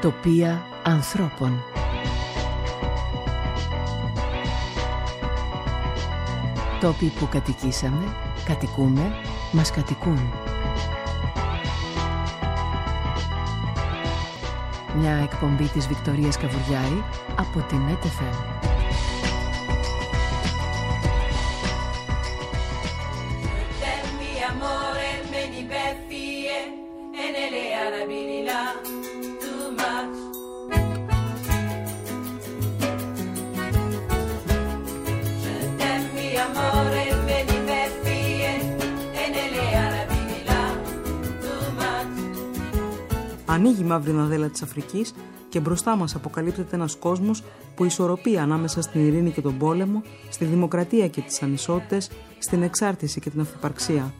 Τοπία ανθρώπων. Τόποι που κατοικήσαμε, κατοικούμε, μας κατοικούν. Μια εκπομπή της Βικτωρίας Καβουριάρη από την ΕΤΕΦΕΜ. Μαύρη ναδέλα της Αφρικής και μπροστά μας αποκαλύπτεται ένας κόσμος που ισορροπεί ανάμεσα στην ειρήνη και τον πόλεμο, στη δημοκρατία και τις ανισότητες, στην εξάρτηση και την αυθυπαρξία.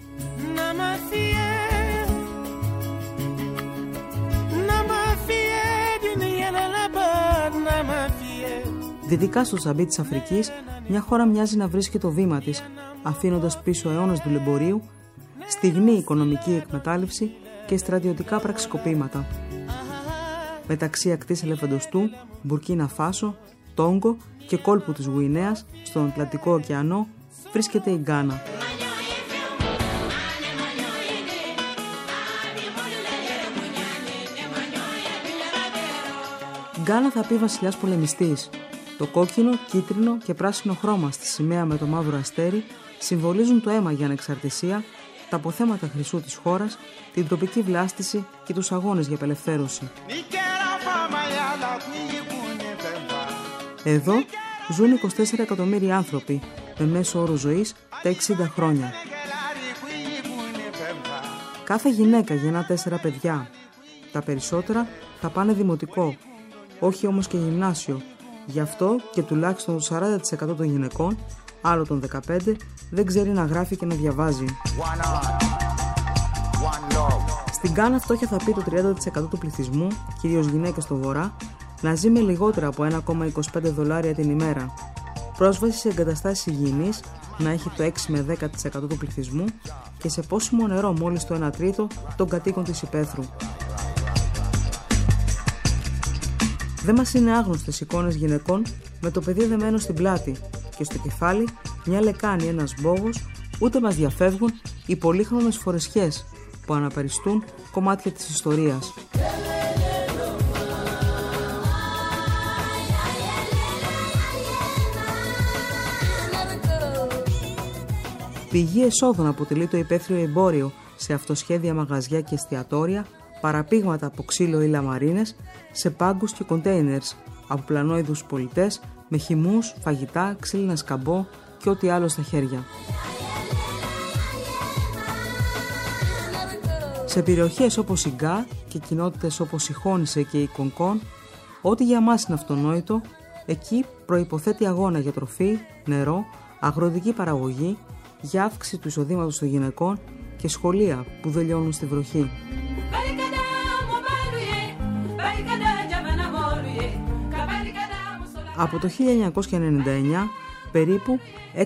Δυτικά στο τσαμπί της Αφρικής, μια χώρα μοιάζει να βρίσκει το βήμα της, αφήνοντας πίσω αιώνες δουλεμπορίου, στιγνή οικονομική εκμετάλλευση και στρατιωτικά πραξικοπήματα. Μεταξύ ακτής Ελεφαντοστού, Μπουρκίνα Φάσο, Τόγκο και κόλπου της Γουινέας, στον Ατλαντικό ωκεανό, βρίσκεται η Γκάνα. Γκάνα θα πει βασιλιάς πολεμιστής. Το κόκκινο, κίτρινο και πράσινο χρώμα στη σημαία με το μαύρο αστέρι συμβολίζουν το αίμα για ανεξαρτησία τα αποθέματα χρυσού της χώρας, την τροπική βλάστηση και τους αγώνες για απελευθέρωση. Εδώ ζουν 24 εκατομμύρια άνθρωποι με μέσο όρο ζωής τα 60 χρόνια. Κάθε γυναίκα γεννά τέσσερα παιδιά. Τα περισσότερα θα πάνε δημοτικό, όχι όμως και γυμνάσιο. Γι' αυτό και τουλάχιστον το 40% των γυναικών άλλο των 15 δεν ξέρει να γράφει και να διαβάζει. Στην Κάνα φτώχεια θα πει το 30% του πληθυσμού, κυρίως γυναίκες στο βορρά, να ζει με λιγότερα από 1,25 δολάρια την ημέρα. Πρόσβαση σε εγκαταστάσεις υγιεινής να έχει το 6 με 10% του πληθυσμού και σε πόσιμο νερό μόλις το 1 τρίτο των κατοίκων της υπαίθρου. Δεν μας είναι άγνωστες εικόνες γυναικών με το παιδί δεμένο στην πλάτη και στο κεφάλι μια λεκάνη, ένας μπόγος, ούτε μας διαφεύγουν οι πολύχρωμες φορεσιές που αναπαριστούν κομμάτια της ιστορίας. Πηγή εσόδων αποτελεί το υπαίθριο εμπόριο σε αυτοσχέδια μαγαζιά και εστιατόρια, παραπήγματα από ξύλο ή λαμαρίνες, σε πάγκους και κοντέινερς από πλανόειδους πολιτές με χυμούς, φαγητά, ξύλινα σκαμπό και ό,τι άλλο στα χέρια. Σε περιοχές όπως η Γκά και κοινότητες όπως η Χόνισε και η Κονκόν, ό,τι για μας είναι αυτονόητο, εκεί προϋποθέτει αγώνα για τροφή, νερό, αγροτική παραγωγή, για αύξηση του εισοδήματος των γυναικών και σχολεία που δεν λιώνουν στη βροχή. Από το 1999, περίπου 6.000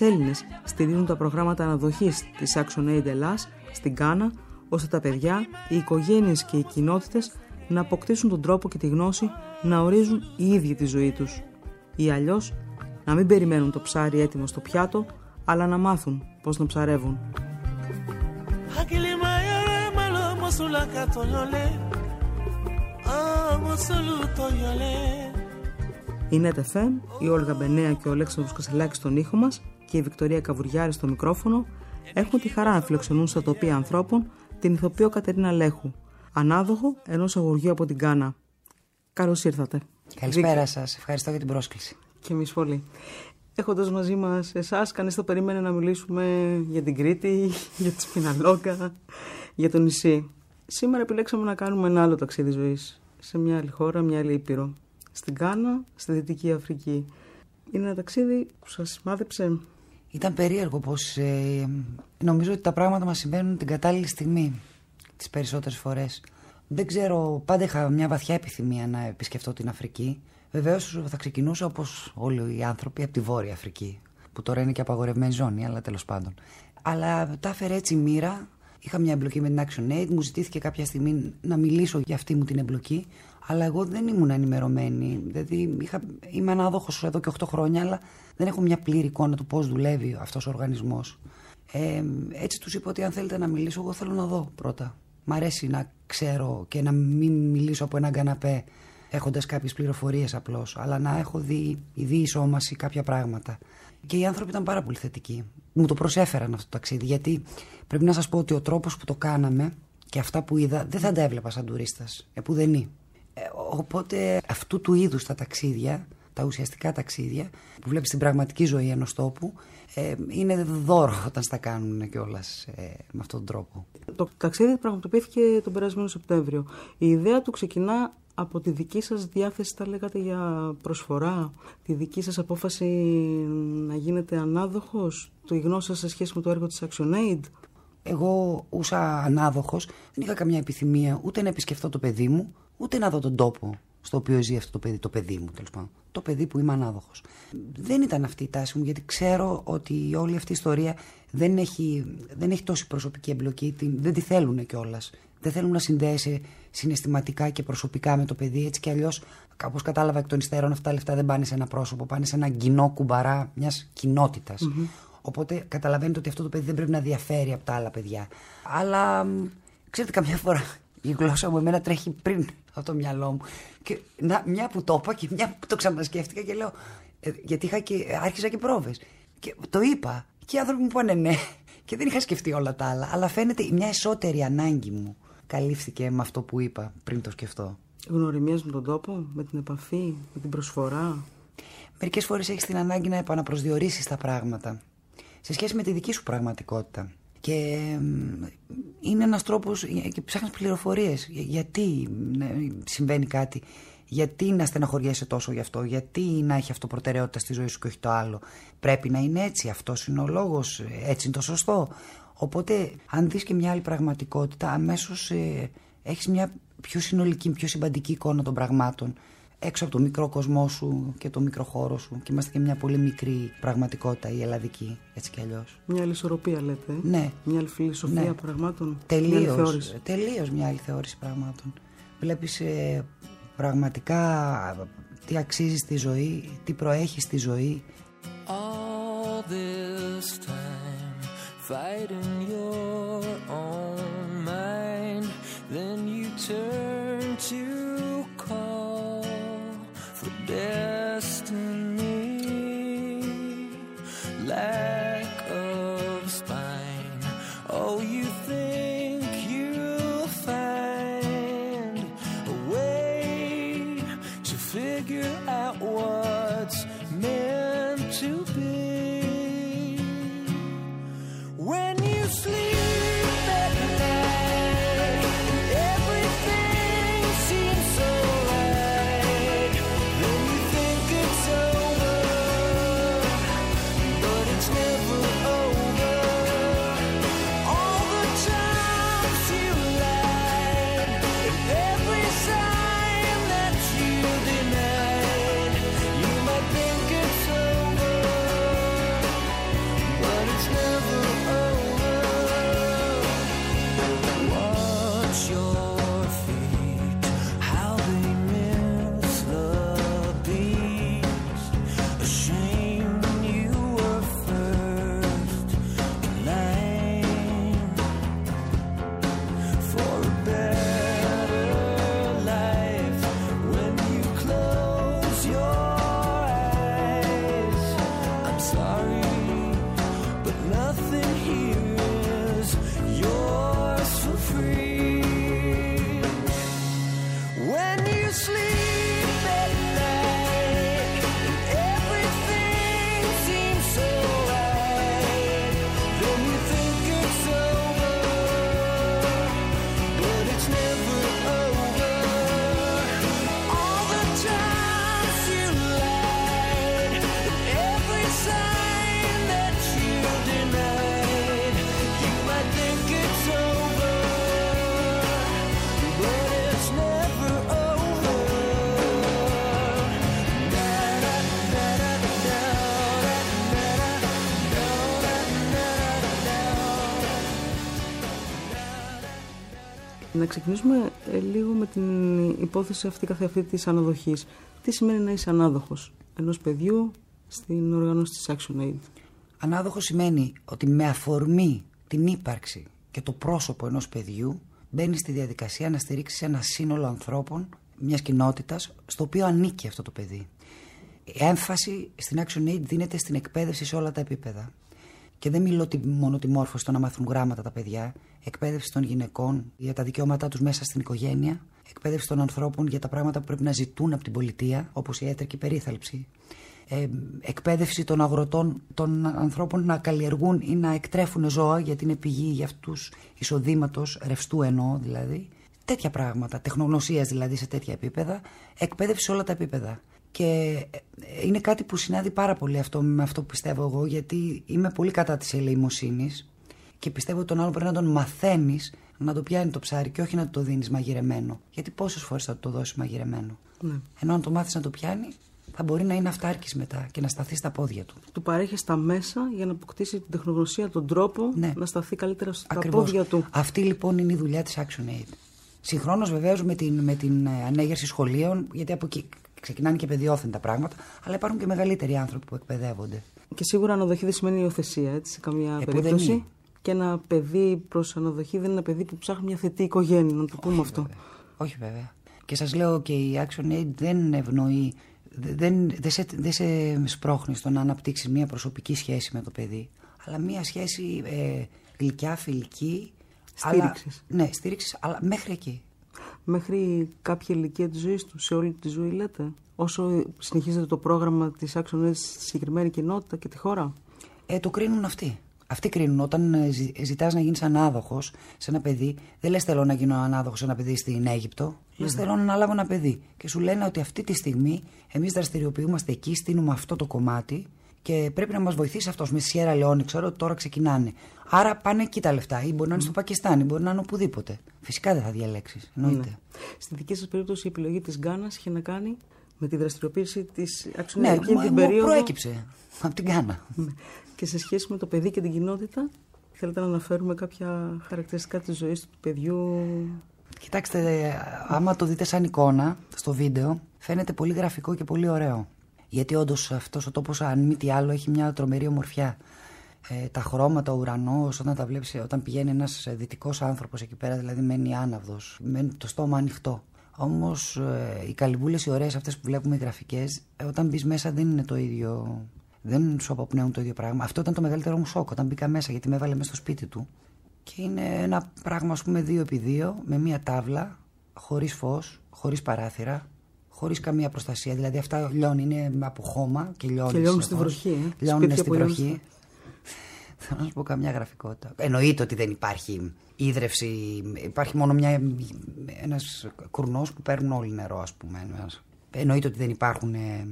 Έλληνες στηρίζουν τα προγράμματα αναδοχής της Action Aid Ελλάς στην Κάνα, ώστε τα παιδιά, οι οικογένειες και οι κοινότητες να αποκτήσουν τον τρόπο και τη γνώση να ορίζουν οι ίδιοι τη ζωή τους. Ή αλλιώς, να μην περιμένουν το ψάρι έτοιμο στο πιάτο, αλλά να μάθουν πώς να ψαρεύουν. Η ΝΕΤΕΦΕΜ, η Όλγα Μπενέα και ο Αλέξανδρος Κασελάκης στον ήχο μας και η Βικτωρία Καβουριάρη στο μικρόφωνο έχουν τη χαρά να φιλοξενούν στα τοπία ανθρώπων την ηθοποιό Κατερίνα Λέχου, ανάδοχο ενός αγοριού από την Κάνα. Καλώς ήρθατε. Καλησπέρα σας. Ευχαριστώ για την πρόσκληση. Και εμείς πολύ. Έχοντας μαζί μας εσάς, κανείς θα περίμενε να μιλήσουμε για την Κρήτη, για τη Σπιναλόγκα, για το νησί. Σήμερα επιλέξαμε να κάνουμε ένα άλλο ταξίδι ζωής σε μια άλλη χώρα, μια άλλη ήπειρο στην Κάνα, στη Δυτική Αφρική. Είναι ένα ταξίδι που σας σημάδεψε. Ήταν περίεργο πως ε, νομίζω ότι τα πράγματα μας συμβαίνουν την κατάλληλη στιγμή τις περισσότερες φορές. Δεν ξέρω, πάντα είχα μια βαθιά επιθυμία να επισκεφτώ την Αφρική. Βεβαίως θα ξεκινούσα όπως όλοι οι άνθρωποι από τη Βόρεια Αφρική, που τώρα είναι και απαγορευμένη ζώνη, αλλά τέλος πάντων. Αλλά τα έφερε έτσι η μοίρα. Είχα μια εμπλοκή με την Action Aid, μου ζητήθηκε κάποια στιγμή να μιλήσω για αυτή μου την εμπλοκή Αλλά εγώ δεν ήμουν ενημερωμένη. Δηλαδή είχα, είμαι ανάδοχος εδώ και 8 χρόνια, αλλά δεν έχω μια πλήρη εικόνα του πώς δουλεύει αυτός ο οργανισμός. Ε, έτσι τους είπα ότι αν θέλετε να μιλήσω, εγώ θέλω να δω πρώτα. Μ' αρέσει να ξέρω και να μην μιλήσω από έναν καναπέ έχοντας κάποιες πληροφορίες απλώς, αλλά να έχω δει η διεισόμαση κάποια πράγματα. Και οι άνθρωποι ήταν πάρα πολύ θετικοί. Μου το προσέφεραν αυτό το ταξίδι, γιατί πρέπει να σας πω ότι ο τρόπος που το κάναμε και αυτά που είδα δεν θα τα έβλεπα σαν τουρίστας. Επουδενή. Ε, οπότε αυτού του είδους τα ταξίδια, τα ουσιαστικά ταξίδια που βλέπεις στην πραγματική ζωή ενός τόπου, ε, είναι δώρο όταν στα κάνουν κιόλας ε, με αυτόν τον τρόπο. Το ταξίδι πραγματοποιήθηκε τον περασμένο Σεπτέμβριο. Η ιδέα του ξεκινά από τη δική σας διάθεση, τα λέγατε για προσφορά, τη δική σας απόφαση να γίνετε ανάδοχος, το γνώση σας σε σχέση με το έργο της ActionAid. Εγώ ούσα ανάδοχος, δεν είχα καμιά επιθυμία ούτε να επισκεφτώ το παιδί μου, ούτε να δω τον τόπο στο οποίο ζει αυτό το παιδί, το παιδί μου τέλος πάντων. Το παιδί που είμαι ανάδοχος. Δεν ήταν αυτή η τάση μου, γιατί ξέρω ότι όλη αυτή η ιστορία δεν έχει, δεν έχει τόση προσωπική εμπλοκή, δεν τη θέλουν κιόλας. Δεν θέλουν να συνδέσει συναισθηματικά και προσωπικά με το παιδί. Έτσι κι αλλιώς, κάπως κατάλαβα εκ των υστέρων, αυτά τα λεφτά δεν πάνε σε ένα πρόσωπο, πάνε σε ένα κοινό κουμπαρά μιας κοινότητας. Οπότε καταλαβαίνετε ότι αυτό το παιδί δεν πρέπει να διαφέρει από τα άλλα παιδιά. Αλλά ξέρετε, καμιά φορά η γλώσσα μου εμένα τρέχει πριν από το μυαλό μου. Και να, μια που το είπα και μια που το ξανασκέφτηκα και λέω. Ε, γιατί είχα και, άρχισα και πρόβες. Και το είπα. Και οι άνθρωποι μου είπαν ναι. Και δεν είχα σκεφτεί όλα τα άλλα. Αλλά φαίνεται μια εσωτερική ανάγκη μου καλύφθηκε με αυτό που είπα πριν το σκεφτώ. Γνωριμίες με τον τόπο, με την επαφή, με την προσφορά. Μερικές φορές έχεις την ανάγκη να επαναπροσδιορίσεις τα πράγματα σε σχέση με τη δική σου πραγματικότητα. Και είναι ένας τρόπος και ψάχνεις πληροφορίες. Γιατί ναι, συμβαίνει κάτι, γιατί να στεναχωριέσαι τόσο γι' αυτό, γιατί να έχει αυτό προτεραιότητα στη ζωή σου και όχι το άλλο. Πρέπει να είναι έτσι, αυτός είναι ο λόγος, έτσι είναι το σωστό. Οπότε, αν δεις και μια άλλη πραγματικότητα, αμέσως ε, έχεις μια πιο συνολική, πιο συμπαντική εικόνα των πραγμάτων. Έξω από το μικρό κοσμό σου και το μικρό χώρο σου. Και είμαστε και μια πολύ μικρή πραγματικότητα, η ελλαδική, έτσι κι αλλιώς. Μια άλλη ισορροπία, λέτε. Ναι. Μια άλλη φιλοσοφία ναι. πραγμάτων. Τελείως. Τελείως μια άλλη θεώρηση πραγμάτων. Βλέπεις ε, πραγματικά τι αξίζει στη ζωή, τι προέχει στη ζωή. All this time. fight in your own mind. Then you turn to destined Να ξεκινήσουμε ε, λίγο με την υπόθεση αυτή καθεαυτή της αναδοχής. Τι σημαίνει να είσαι ανάδοχος ενός παιδιού στην οργάνωση της ActionAid. Ανάδοχος σημαίνει ότι με αφορμή την ύπαρξη και το πρόσωπο ενός παιδιού μπαίνει στη διαδικασία να στηρίξει ένα σύνολο ανθρώπων μιας κοινότητας στο οποίο ανήκει αυτό το παιδί. Η έμφαση στην ActionAid δίνεται στην εκπαίδευση σε όλα τα επίπεδα. Και δεν μιλώ μόνο τη μόρφωση το να μάθουν γράμματα τα παιδιά, εκπαίδευση των γυναικών για τα δικαιώματά τους μέσα στην οικογένεια, εκπαίδευση των ανθρώπων για τα πράγματα που πρέπει να ζητούν από την πολιτεία, όπως η έτρεκη περίθαλψη, ε, εκπαίδευση των αγροτών, των ανθρώπων να καλλιεργούν ή να εκτρέφουν ζώα γιατί είναι πηγή για αυτούς εισοδήματος, ρευστού εννοώ δηλαδή. Τέτοια πράγματα, τεχνογνωσίας δηλαδή σε τέτοια επίπεδα, εκπαίδευση σε όλα τα επίπεδα. Και ε, είναι κάτι που συνάδει πάρα πολύ αυτό με αυτό που πιστεύω εγώ, γιατί είμαι πολύ κατά της ελεημοσύνης και πιστεύω ότι τον άλλο πρέπει να τον μαθαίνεις να το πιάνει το ψάρι και όχι να το δίνεις μαγειρεμένο. Γιατί πόσες φορές θα το δώσεις μαγειρεμένο. Ναι. Ενώ αν το μάθεις να το πιάνει, θα μπορεί να είναι αυτάρκης μετά και να σταθεί στα πόδια του. Του παρέχει τα μέσα για να αποκτήσει την τεχνογνωσία, τον τρόπο ναι. να σταθεί καλύτερα στα πόδια του. Αυτή λοιπόν είναι η δουλειά της ActionAid. Συγχρόνως βεβαίως με την, με την ε, ανέγερση σχολείων, γιατί από εκεί ξεκινάνε και παιδιόθεν τα πράγματα, αλλά υπάρχουν και μεγαλύτεροι άνθρωποι που εκπαιδεύονται. Και σίγουρα αναδοχή δεν σημαίνει υιοθεσία, έτσι, σε καμία ε, περίπτωση. Και ένα παιδί προς αναδοχή δεν είναι ένα παιδί που ψάχνει μια θετή οικογένεια, να το πούμε Όχι, αυτό. Βέβαια. Όχι βέβαια. Και σας λέω και η Action Aid δεν ευνοεί, δεν, δεν, σε, δεν σε σπρώχνει στο να αναπτύξεις μια προσωπική σχέση με το παιδί, αλλά μια σχέση ε, γλυκιά, φιλική. Στήριξης. Ναι, στήριξης, αλλά μέχρι εκεί μέχρι κάποια ηλικία της ζωής του, σε όλη τη ζωή λέτε, όσο συνεχίζεται το πρόγραμμα της Action στη συγκεκριμένη κοινότητα και τη χώρα; Ε, το κρίνουν αυτοί. Αυτοί κρίνουν. Όταν ε, ζητάς να γίνεις ανάδοχος σε ένα παιδί, δεν λες θέλω να γίνω ανάδοχος σε ένα παιδί στην Αίγυπτο. Mm. Λες θέλω να αναλάβω ένα παιδί. Και σου λένε ότι αυτή τη στιγμή εμείς δραστηριοποιούμαστε εκεί, στείλουμε αυτό το κομμάτι και πρέπει να μας βοηθήσει αυτός με Σιέρα Λεόνι. Ξέρω ότι τώρα ξεκινάνε. Άρα πάνε εκεί τα λεφτά. Ή μπορεί να είναι στο Πακιστάν, ή μπορεί να είναι οπουδήποτε. Φυσικά δεν θα διαλέξεις. Εννοείται. Ναι. Στην δική σας περίπτωση η επιλογή της Γκάνας είχε να κάνει με τη δραστηριοποίηση της αξιολογική ναι, την περίοδο. προέκυψε από την Γκάνα. Ναι. Και σε σχέση με το παιδί και την κοινότητα, θέλετε να αναφέρουμε κάποια χαρακτηριστικά της ζωής του παιδιού; Κοιτάξτε, άμα το δείτε σαν εικόνα στο βίντεο, φαίνεται πολύ γραφικό και πολύ ωραίο. Γιατί όντως αυτός ο τόπος, αν μη τι άλλο, έχει μια τρομερή ομορφιά. Ε, τα χρώματα, ο ουρανός, όταν τα βλέπεις, όταν πηγαίνει ένας δυτικός άνθρωπος εκεί πέρα, δηλαδή μένει άναυδος, μένει το στόμα ανοιχτό. Όμως ε, οι καλυβούλες, οι ωραίες αυτές που βλέπουμε, οι γραφικές, ε, όταν μπεις μέσα δεν είναι το ίδιο. Δεν σου αποπνέουν το ίδιο πράγμα. Αυτό ήταν το μεγαλύτερο μου σοκ όταν μπήκα μέσα, γιατί με έβαλε μέσα στο σπίτι του. Και είναι ένα πράγμα, ας πούμε, δύο επί δύο, με μία τάβλα, χωρίς φως, χωρίς παράθυρα, χωρίς καμία προστασία. Δηλαδή αυτά λιώνει, είναι από χώμα και λιώνεις. Και λιώνουν στη βροχή. Ε. Λιώνουν στη βροχή. Θέλω να σου πω καμιά γραφικότητα. Εννοείται ότι δεν υπάρχει ίδρυυση. Υπάρχει μόνο μια, ένας κουρνός που παίρνουν όλοι νερό, ας πούμε. Εννοείται ότι δεν υπάρχουν, ε,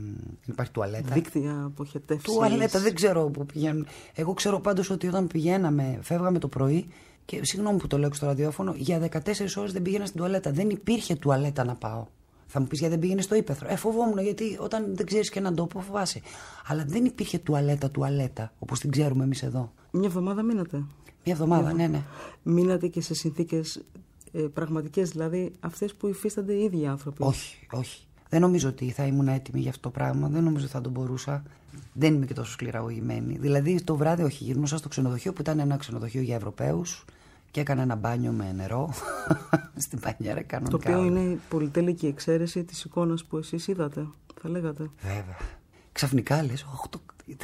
υπάρχει τουαλέτα. Δίκτυα αποχετεύσεις. Τουαλέτα, δεν ξέρω που πηγαίνουν. Εγώ ξέρω πάντως ότι όταν πηγαίναμε, φεύγαμε το πρωί και συγγνώμη που το λέω στο ραδιόφωνο, για 14 ώρες δεν πήγαινα στην τουαλέτα. Δεν υπήρχε τουαλέτα να πάω. Θα μου πεις γιατί δεν πήγαινες στο ύπεθρο. Ε, φοβόμουν γιατί όταν δεν ξέρεις και έναν τόπο φοβάσαι. Αλλά δεν υπήρχε τουαλέτα, τουαλέτα όπως την ξέρουμε εμείς εδώ. Μια εβδομάδα μείνατε. Μια εβδομάδα, ναι, ναι. Μείνατε και σε συνθήκες ε, πραγματικές, δηλαδή αυτές που υφίστανται οι ίδιοι άνθρωποι. Όχι, όχι. Δεν νομίζω ότι θα ήμουν έτοιμη για αυτό το πράγμα. Δεν νομίζω ότι θα τον μπορούσα. Δεν είμαι και τόσο σκληραγωγημένη. Δηλαδή το βράδυ, όχι, γυρνούσα στο ξενοδοχείο που ήταν ένα ξενοδοχείο για Ευρωπαίους και έκανα ένα μπάνιο με νερό στην πανιέρα κανονικά. Το οποίο είναι πολυτέλεια και εξαίρεση της εικόνας που εσείς είδατε, θα λέγατε. Βέβαια. Ξαφνικά λες, το,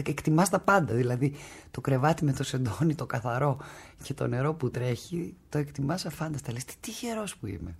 εκτιμάς τα πάντα, δηλαδή το κρεβάτι με το σεντόνι, το καθαρό και το νερό που τρέχει, το εκτιμάς αφάνταστα. Λες, τι τυχερός που είμαι.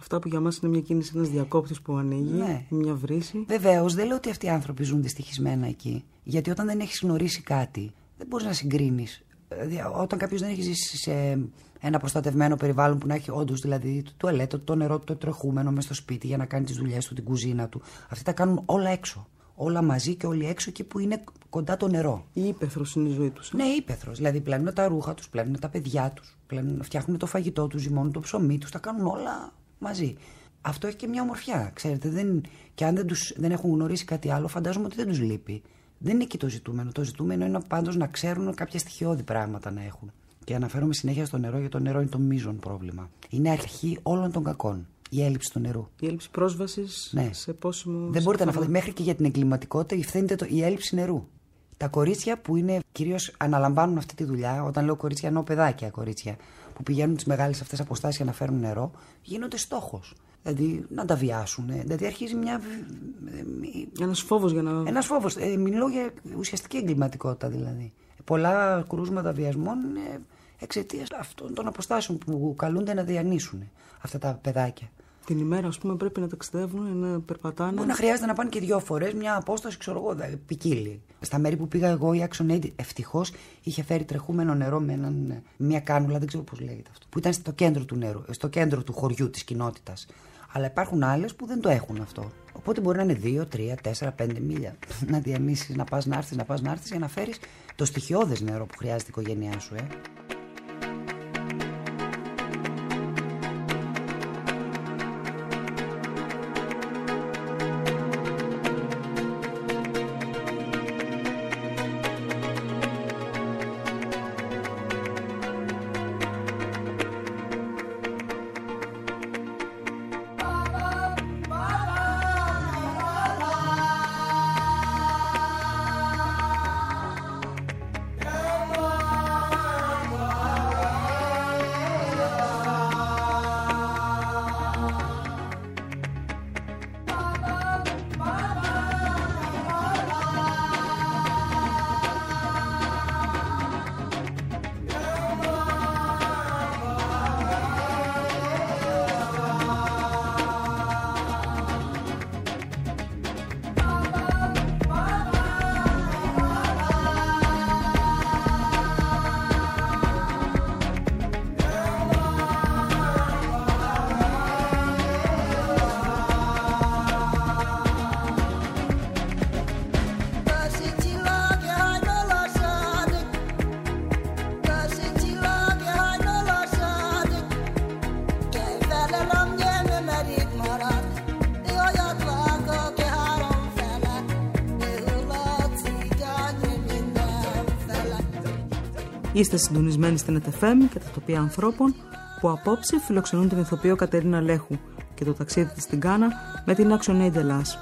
Αυτά που για μας είναι μια κίνηση, ένας διακόπτης που ανοίγει, ναι. μια βρύση. Βεβαίως, δεν λέω ότι αυτοί οι άνθρωποι ζουν δυστυχισμένα εκεί. Γιατί όταν δεν έχεις γνωρίσει κάτι, δεν μπορείς να συγκρίνεις. Δηλαδή, όταν κάποιος δεν έχει ζήσει σε ένα προστατευμένο περιβάλλον που να έχει όντως δηλαδή το τουαλέτο, το νερό, το τρεχούμενο μες στο σπίτι για να κάνει τις δουλειές του, την κουζίνα του. Αυτοί τα κάνουν όλα έξω. Όλα μαζί και όλοι έξω εκεί που είναι κοντά το νερό. Η ύπεθρος είναι η ζωή τους. Ε; Ναι, ύπεθρος. Δηλαδή πλένουν τα ρούχα τους, πλένουν τα παιδιά τους, φτιάχνουν το φαγητό τους, ζυμώνουν το ψωμί τους, τα κάνουν όλα μαζί. Αυτό έχει και μια ομορφιά, ξέρετε. Δεν... Και αν δεν, τους, δεν έχουν γνωρίσει κάτι άλλο, φαντάζομαι ότι δεν τους λείπει. Δεν είναι εκεί το ζητούμενο. Το ζητούμενο είναι πάντως να ξέρουν κάποια στοιχειώδη πράγματα να έχουν. Και αναφέρομαι συνέχεια στο νερό, γιατί το νερό είναι το μείζον πρόβλημα. Είναι αρχή όλων των κακών. Η έλλειψη του νερού. Η έλλειψη πρόσβασης Ναι. σε πόσιμο. Δεν μπορείτε να φανταστείτε. Μέχρι και για την εγκληματικότητα ευθύνεται το, η έλλειψη νερού. Τα κορίτσια που είναι κυρίως αναλαμβάνουν αυτή τη δουλειά, όταν λέω κορίτσια, εννοώ παιδάκια κορίτσια, που πηγαίνουν τις μεγάλες αυτές αποστάσεις για να φέρουν νερό, γίνονται στόχος. Δηλαδή να τα βιάσουν. Δηλαδή αρχίζει μια. Ένας φόβος για να. Ένας φόβος. Ε, μιλώ για ουσιαστική εγκληματικότητα δηλαδή. Πολλά κρούσματα βιασμών είναι εξαιτίας αυτών των αποστάσεων που καλούνται να διανύσουν αυτά τα παιδάκια. Την ημέρα, ας πούμε, πρέπει να ταξιδεύουν, να περπατάνε. Μπορεί να χρειάζεται να πάνε και δύο φορές μια απόσταση, ξέρω εγώ, δε- ποικίλη. Στα μέρη που πήγα εγώ, η Action Aid ευτυχώς είχε φέρει τρεχούμενο νερό με έναν, μια κάνουλα, δεν ξέρω πώς λέγεται αυτό. Που ήταν στο κέντρο του νερού, στο κέντρο του χωριού της κοινότητας. Αλλά υπάρχουν άλλες που δεν το έχουν αυτό. Οπότε μπορεί να είναι 2, 3, 4, 5 μίλια. να διανύσεις, να πας να έρθεις, να πας να έρθεις για να φέρεις το στοιχειώδες νερό που χρειάζεται η οικογένειά σου, ε. Είστε συντονισμένοι στην ΕΤΕΦΕΜ και τα τοπία ανθρώπων που απόψε φιλοξενούν την ηθοποιό Κατερίνα Λέχου και το ταξίδι της στην Κάνα με την Action Aid Ελλάς.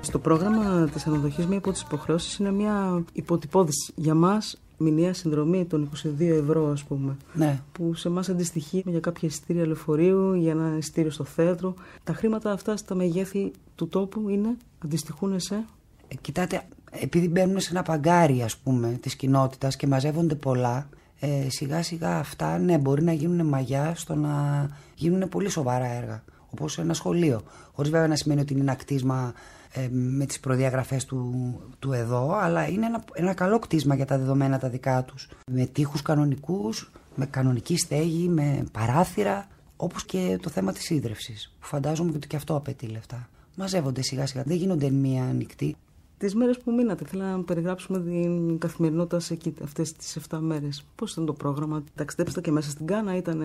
Στο πρόγραμμα της αναδοχής μία από τις υποχρεώσεις είναι μια υποτυπώδηση για μας μηνιαία συνδρομή των 22 ευρώ ας πούμε Ναι. που σε εμά αντιστοιχεί για κάποια εισιτήρια λεωφορείου, για ένα εισιτήριο στο θέατρο. Τα χρήματα αυτά στα μεγέθη του τόπου είναι, αντιστοιχούν σε; Ε, Κοιτάτε, επειδή μπαίνουν σε ένα παγκάρι ας πούμε της κοινότητας και μαζεύονται πολλά ε, σιγά σιγά αυτά ναι μπορεί να γίνουν μαγιά στο να γίνουν πολύ σοβαρά έργα όπως ένα σχολείο. Χωρίς βέβαια να σημαίνει ότι είναι ένα κτίσμα ε, με τις προδιαγραφές του, του εδώ αλλά είναι ένα, ένα καλό κτίσμα για τα δεδομένα τα δικά τους. Με τείχους κανονικούς με κανονική στέγη, με παράθυρα όπως και το θέμα της ίδρυυσης που φαντάζομαι ότι και αυτό απαιτεί λεφτά. Μαζεύονται σιγά σιγά, δεν γίνονται εν μία νυχτή Τις μέρες που μείνατε, θέλω να περιγράψουμε την καθημερινότητα σε εκεί, αυτές τις 7 μέρες. Πώς ήταν το πρόγραμμα, ταξιδέψατε και μέσα στην Κάνα, ήταν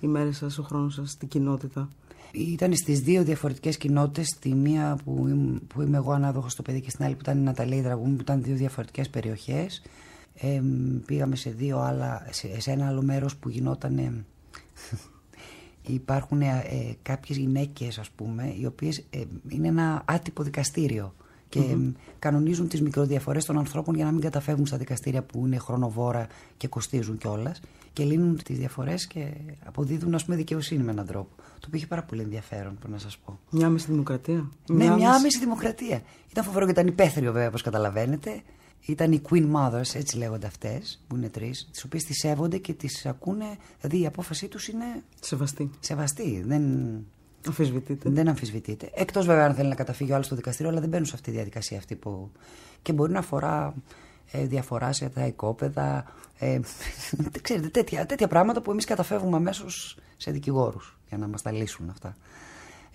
οι μέρε σας, ο χρόνος σας στην κοινότητα. Ήταν στις δύο διαφορετικές κοινότητες, τη μία που, είμαι, που είμαι εγώ ανάδοχος στο παιδί και στην άλλη που ήταν η Ναταλία Δραγούμ, που ήταν δύο διαφορετικές περιοχές. Ε, πήγαμε σε δύο άλλα, σε, σε ένα άλλο μέρος που γινόταν... υπάρχουν ε, κάποιες γυναίκες ας πούμε, οι οποίες ε, είναι ένα άτυπο δικαστήριο και mm-hmm. κανονίζουν τις μικροδιαφορές των ανθρώπων για να μην καταφεύγουν στα δικαστήρια που είναι χρονοβόρα και κοστίζουν κιόλας. και λύνουν τις διαφορές και αποδίδουν ας πούμε δικαιοσύνη με έναν τρόπο. Το οποίο είχε πάρα πολύ ενδιαφέρον, μπορώ να σας πω. Μια άμεση δημοκρατία. Ναι, μια, μια άμεση δημοκρατία. Ήταν φοβερό και ήταν υπαίθριο βέβαια, όπως καταλαβαίνετε. Ήταν οι Queen Mothers, έτσι λέγονται αυτές, που είναι τρεις, τις οποίες τις σέβονται και τις ακούνε. Δηλαδή η απόφασή τους είναι. Σεβαστή. Σεβαστή. Δεν, αμφισβητείται. δεν αμφισβητείται. Εκτός βέβαια αν θέλει να καταφύγει ο άλλος στο δικαστήριο, αλλά δεν μπαίνουν σε αυτή τη διαδικασία αυτή που. και μπορεί να αφορά ε, διαφορά σε τα οικόπεδα. Ε, δεν ξέρετε, τέτοια, τέτοια πράγματα που εμείς καταφεύγουμε αμέσως σε δικηγόρους για να μας τα λύσουν αυτά.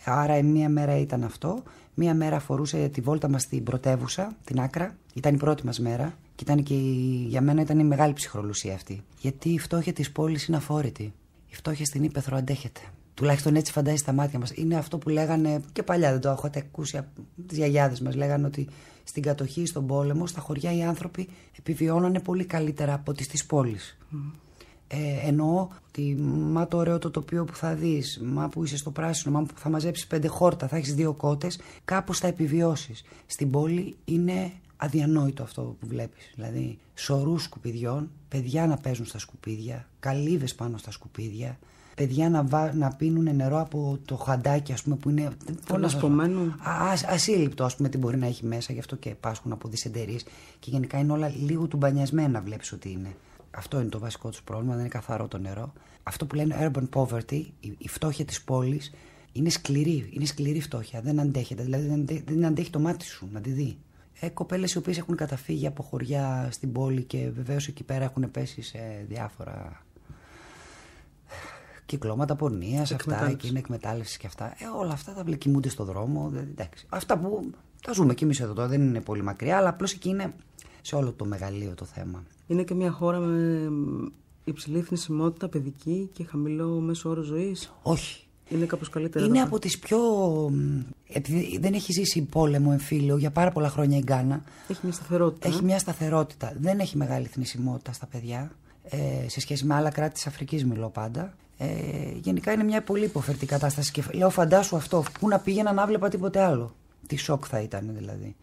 Άρα μία μέρα ήταν αυτό. Μία μέρα αφορούσε τη βόλτα μας στην πρωτεύουσα, την Άκρα. Ήταν η πρώτη μας μέρα και, ήταν και η... για μένα ήταν η μεγάλη ψυχρολουσία αυτή. Γιατί η φτώχεια της πόλης είναι αφόρητη. Η φτώχεια στην Ήπεθρο αντέχεται. Τουλάχιστον έτσι φαντάζει τα μάτια μας. Είναι αυτό που λέγανε και παλιά, δεν το έχετε ακούσει από τις γιαγιάδες μας. Λέγανε ότι στην κατοχή, στον πόλεμο, στα χωριά οι άνθρωποι επιβιώνανε πολύ καλύτερα από τις της πόλης. Ε, εννοώ ότι μα το ωραίο το τοπίο που θα δεις, μα που είσαι στο πράσινο, μα που θα μαζέψεις πέντε χόρτα, θα έχεις δύο κότες, κάπως θα επιβιώσεις. Στην πόλη είναι αδιανόητο αυτό που βλέπεις. Δηλαδή, σωρούς σκουπιδιών, παιδιά να παίζουν στα σκουπίδια, καλύβες πάνω στα σκουπίδια, παιδιά να, βα... να πίνουν νερό από το χαντάκι, ας πούμε, που είναι. Ανασπωμένο. Ασύλληπτο, ας πούμε, τι μπορεί να έχει μέσα, γι' αυτό και πάσχουν από δυσεντερίε. Και γενικά είναι όλα λίγο του μπανιασμένα, βλέπεις ότι είναι. Αυτό είναι το βασικό τους πρόβλημα, δεν είναι καθαρό το νερό. Αυτό που λένε urban poverty, η, φτώχεια της πόλης, είναι σκληρή. Είναι σκληρή φτώχεια. Δεν αντέχεται. Δηλαδή δεν, αντέχει, δεν αντέχει το μάτι σου να τη δει. Ε, Κοπέλες οι οποίες έχουν καταφύγει από χωριά στην πόλη και βεβαίως εκεί πέρα έχουν πέσει σε διάφορα κυκλώματα πορνείας, αυτά και είναι εκμετάλλευσης και αυτά. Ε, όλα αυτά τα βλεκιμούνται στο δρόμο. Εντάξει. Αυτά που τα ζούμε κι εμείς εδώ τώρα, δεν είναι πολύ μακριά, αλλά απλώς εκεί είναι σε όλο το μεγαλείο το θέμα. Είναι και μια χώρα με υψηλή θνησιμότητα παιδική και χαμηλό μέσο όρο ζωής. Όχι. Είναι κάπως καλύτερα. Είναι από τις πιο. Επειδή δεν έχει ζήσει πόλεμο εμφύλιο για πάρα πολλά χρόνια η Γκάνα. Έχει μια σταθερότητα. Έχει μια σταθερότητα. Δεν έχει μεγάλη θνησιμότητα στα παιδιά. Ε, σε σχέση με άλλα κράτη της Αφρικής, μιλώ πάντα. Ε, γενικά είναι μια πολύ υποφερτή κατάσταση. Και λέω, φαντάσου αυτό. Πού να πήγαινα να βλέπα τίποτε άλλο. Τι σοκ θα ήταν δηλαδή.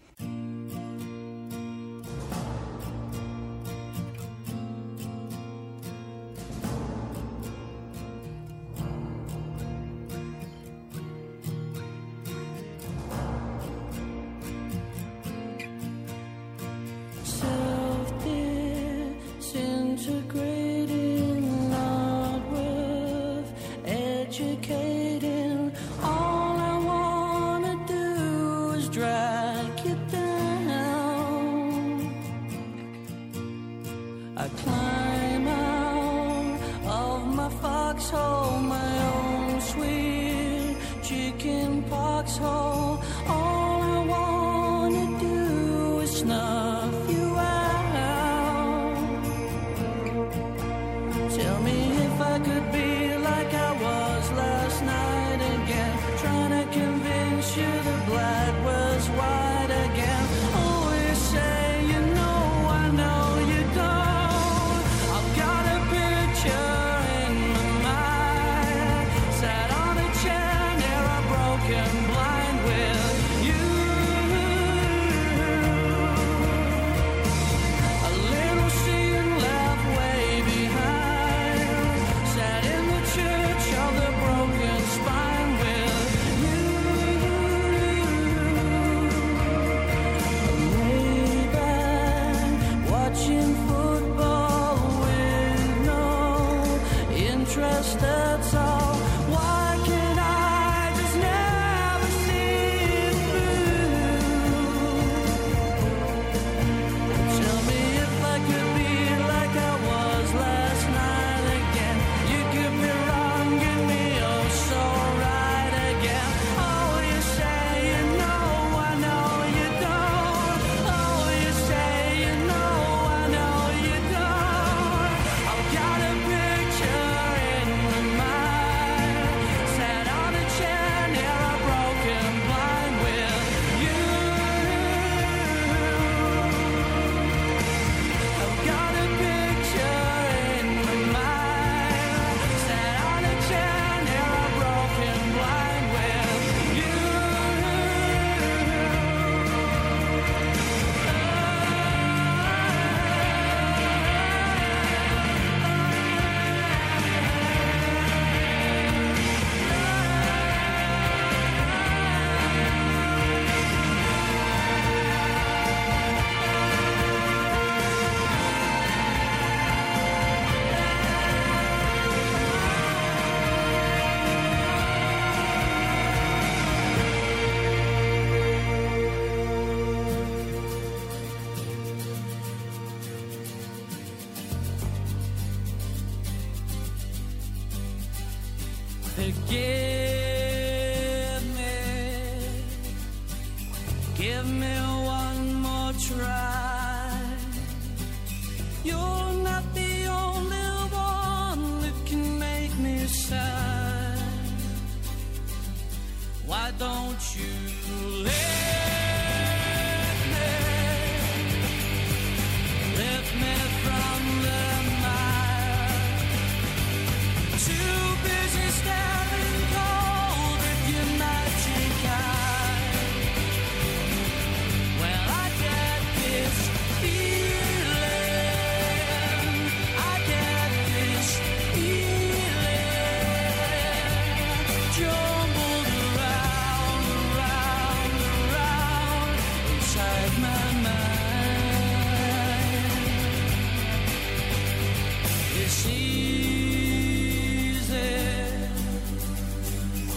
It's easy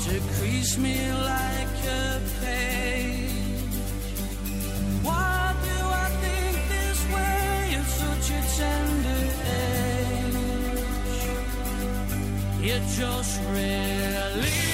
to crease me like a page. Why do I think this way such a tender age? It just relieves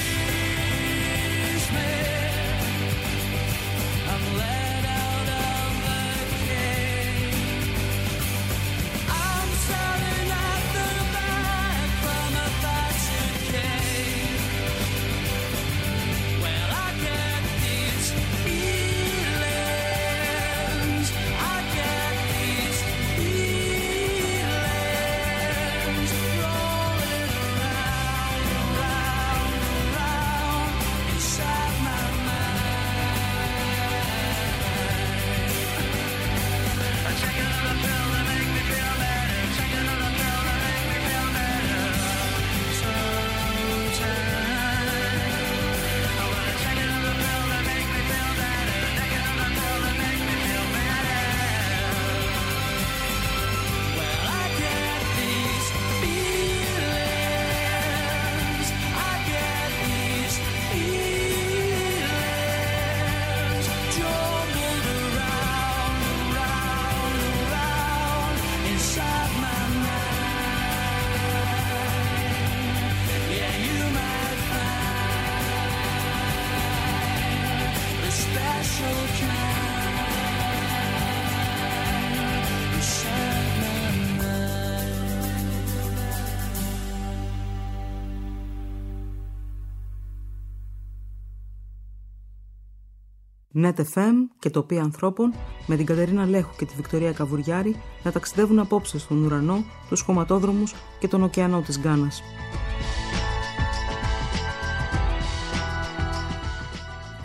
Net FM και τοπία ανθρώπων με την Κατερίνα Λέχου και τη Βικτωρία Καβουριάρη να ταξιδεύουν απόψε στον ουρανό, τους χωματόδρομους και τον ωκεανό της Γκάνας.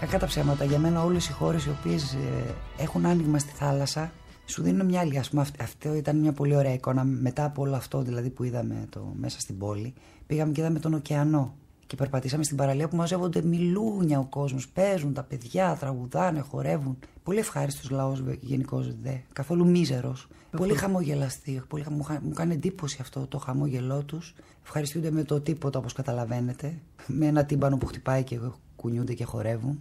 Κακά τα ψέματα. Για μένα όλες οι χώρες οι οποίες ε, έχουν άνοιγμα στη θάλασσα σου δίνουν μια άλλη. Ας πούμε, αυ- αυτό ήταν μια πολύ ωραία εικόνα. Μετά από όλο αυτό δηλαδή που είδαμε το, μέσα στην πόλη, πήγαμε και είδαμε τον ωκεανό. Και περπατήσαμε στην παραλία που μαζεύονται μιλούνια ο κόσμος. Παίζουν τα παιδιά, τραγουδάνε, χορεύουν. Πολύ ευχάριστος λαός γενικώ δε. Καθόλου μίζερος. Πολύ χαμογελαστή. Πολύ, χα- μου, χα- μου κάνει εντύπωση αυτό το χαμόγελό τους. Ευχαριστούνται με το τίποτα όπως καταλαβαίνετε. Με ένα τύμπανο που χτυπάει και κουνιούνται και χορεύουν.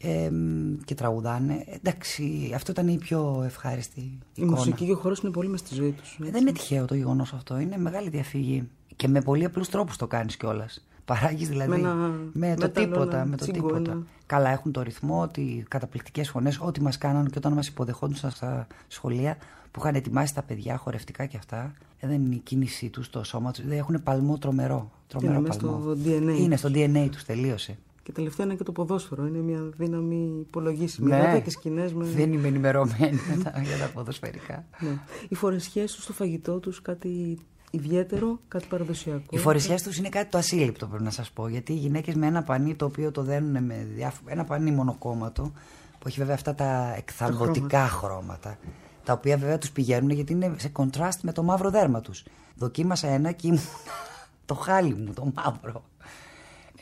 Ε, μ, και τραγουδάνε. Εντάξει, αυτό ήταν η πιο ευχάριστη Η εικόνα. μουσική και ο χώρος είναι πολύ μες στη ζωή τους. Ε, Δεν είναι τυχαίο το γεγονός αυτό. Είναι μεγάλη διαφυγή. Και με πολύ απλούς τρόπους το κάνεις κιόλας. Παράγεις δηλαδή. Με ένα με το μέταλλο, τίποτα. ένα Με το τσίγκο, τίποτα. ένα- Καλά, έχουν το ρυθμό, ότι καταπληκτικές φωνές, ό,τι μας κάναν και όταν μας υποδεχόντουσαν στα σχολεία που είχαν ετοιμάσει τα παιδιά χορευτικά και αυτά. Ε, δεν είναι η κίνησή τους, το σώμα τους. Δεν έχουν παλμό τρομερό. τρομερό Είναι μέσα παλμό. στο DNA Είναι τους. στο DNA τους, τελείωσε. Και τελευταία είναι και το ποδόσφαιρο. Είναι μια δύναμη υπολογίσιμη. Ναι. Είδατε και σκηνές με... Δεν είμαι ενημερωμένη για τα- για τα ποδοσφαιρικά. Ναι. Οι φορεσιές τους στο φαγητό τους κάτι ιδιαίτερο, κάτι παραδοσιακό. Οι φορεσιές τους είναι κάτι το ασύλληπτο, πρέπει να σας πω. Γιατί οι γυναίκες με ένα πανί το οποίο το δένουν με διάφο... ένα πανί μονοκόμματο, που έχει βέβαια αυτά τα εκθαμβωτικά χρώματα, τα οποία βέβαια τους πηγαίνουν γιατί είναι σε κοντράστ με το μαύρο δέρμα τους. Δοκίμασα ένα και ήμουν το χάλι μου, το μαύρο.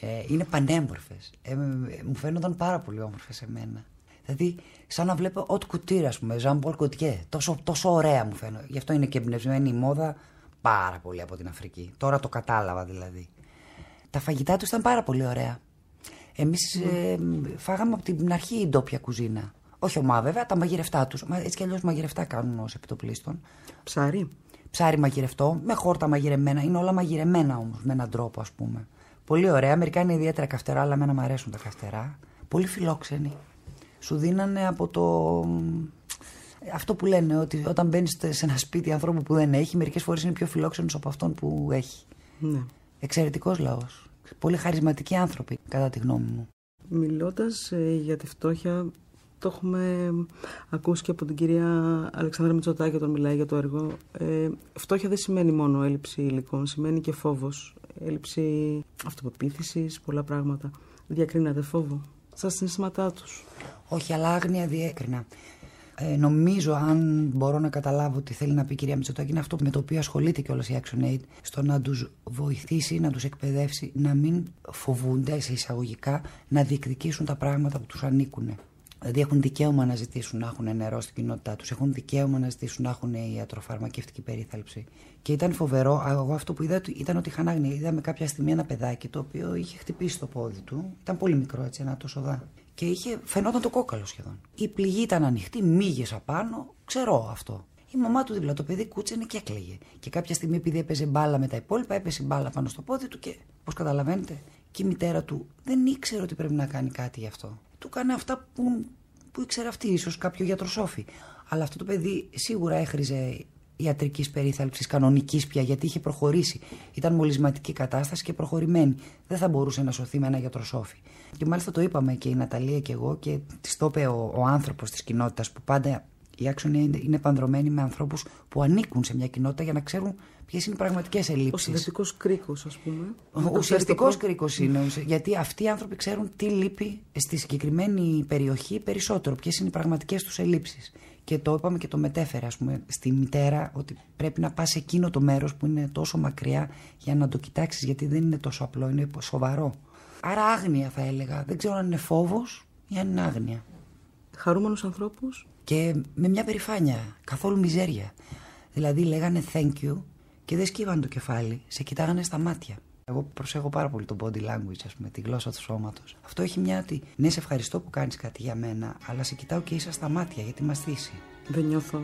Ε, είναι πανέμορφες. Ε, μου φαίνονταν πάρα πολύ όμορφες σε μένα. Δηλαδή, σαν να βλέπω Οτ Κουτήρ, ας πούμε, Ζαν Πολ Κοτιέ. Τόσο, τόσο ωραία μου φαίνονται. Γι' αυτό είναι και εμπνευσμένη η μόδα πάρα πολύ από την Αφρική. Τώρα το κατάλαβα δηλαδή. Τα φαγητά τους ήταν πάρα πολύ ωραία. Εμείς ε, φάγαμε από την αρχή η ντόπια κουζίνα. Όχι ομά, βέβαια, τα μαγειρευτά τους. Έτσι κι αλλιώς μαγειρευτά κάνουν ως επιτοπλίστων. Ψάρι. Ψάρι μαγειρευτό, με χόρτα μαγειρεμένα. Είναι όλα μαγειρεμένα όμως, με έναν τρόπο, ας πούμε. Πολύ ωραία. Μερικά είναι ιδιαίτερα καυτερά, αλλά εμένα μου αρέσουν τα καυτερά. Πολύ φιλόξενοι. Σου δίνανε από το. Αυτό που λένε, ότι όταν μπαίνεις σε ένα σπίτι ανθρώπου που δεν έχει, μερικές φορές είναι πιο φιλόξενος από αυτόν που έχει. Ναι. Εξαιρετικός λαός. Πολύ χαρισματικοί άνθρωποι, κατά τη γνώμη μου. Μιλώντας ε, για τη φτώχεια, το έχουμε ακούσει και από την κυρία Αλεξάνδρα Μητσοτάκη όταν μιλάει για το έργο. Ε, φτώχεια δεν σημαίνει μόνο έλλειψη υλικών, σημαίνει και φόβος. Έλλειψη αυτοπεποίθησης, πολλά πράγματα. Διακρίνατε φόβο στα συναισθήματά τους. Όχι, αλλά άγνοια διέκρινα. Ε, νομίζω, αν μπορώ να καταλάβω τι θέλει να πει η κυρία Μητσοτάκη, είναι αυτό με το οποίο ασχολείται κιόλας η ActionAid, στο να τους βοηθήσει, να τους εκπαιδεύσει, να μην φοβούνται σε εισαγωγικά να διεκδικήσουν τα πράγματα που τους ανήκουν. Δηλαδή έχουν δικαίωμα να ζητήσουν να έχουν νερό στην κοινότητά τους, έχουν δικαίωμα να ζητήσουν να έχουν ιατροφαρμακευτική περίθαλψη. Και ήταν φοβερό. Α, Εγώ αυτό που είδα του- ήταν ότι είχαν άγνοια. Είδαμε κάποια στιγμή ένα παιδάκι το οποίο είχε χτυπήσει το πόδι του. Ήταν πολύ μικρό έτσι, ένα τόσο δά. Και είχε, φαινόταν το κόκαλο σχεδόν. Η πληγή ήταν ανοιχτή, μύγες απάνω. Ξέρω αυτό. Η μαμά του δίπλα το παιδί κούτσενε και έκλαιγε. Και κάποια στιγμή, επειδή έπαιζε μπάλα με τα υπόλοιπα, έπεσε η μπάλα πάνω στο πόδι του και, πώς καταλαβαίνετε, και η μητέρα του δεν ήξερε ότι πρέπει να κάνει κάτι γι' αυτό. Του έκανε αυτά που, που ήξερε αυτή, ίσως κάποιο γιατροσόφι. Αλλά αυτό το παιδί σίγουρα έχριζε ιατρικής περίθαλψης, κανονικής πια, γιατί είχε προχωρήσει. Ήταν μολυσματική κατάσταση και προχωρημένη. Δεν θα μπορούσε να σωθεί με ένα γιατροσόφι. Και μάλιστα το είπαμε και η Ναταλία και εγώ και της το είπε ο, ο άνθρωπος της κοινότητας που πάντα η Action είναι, είναι πανδρομένη με ανθρώπους που ανήκουν σε μια κοινότητα για να ξέρουν ποιες είναι οι πραγματικές Ο ελλείψει. συνδετικός κρίκος, ας πούμε. Ο ουσιαστικός κρίκος είναι. ουσια- Γιατί αυτοί οι άνθρωποι ξέρουν τι λείπει στη συγκεκριμένη περιοχή περισσότερο, ποιες είναι οι πραγματικές τους ελλείψεις. Και το είπαμε και το μετέφερε, ας πούμε, στη μητέρα ότι πρέπει να πας σε εκείνο το μέρος που είναι τόσο μακριά για να το κοιτάξεις, γιατί δεν είναι τόσο απλό, είναι σοβαρό. Άρα άγνοια θα έλεγα. Δεν ξέρω αν είναι φόβος ή αν είναι άγνοια. Χαρούμενους ανθρώπους. Και με μια περηφάνεια, καθόλου μιζέρια. Δηλαδή λέγανε thank you και δεν σκύβαν το κεφάλι, σε κοιτάγανε στα μάτια. Εγώ προσέχω πάρα πολύ το body language, ας πούμε, τη γλώσσα του σώματος. Αυτό έχει μια ότι ναι, σε ευχαριστώ που κάνεις κάτι για μένα, αλλά σε κοιτάω και ίσα στα μάτια γιατί μα θύσει. Δεν νιώθω.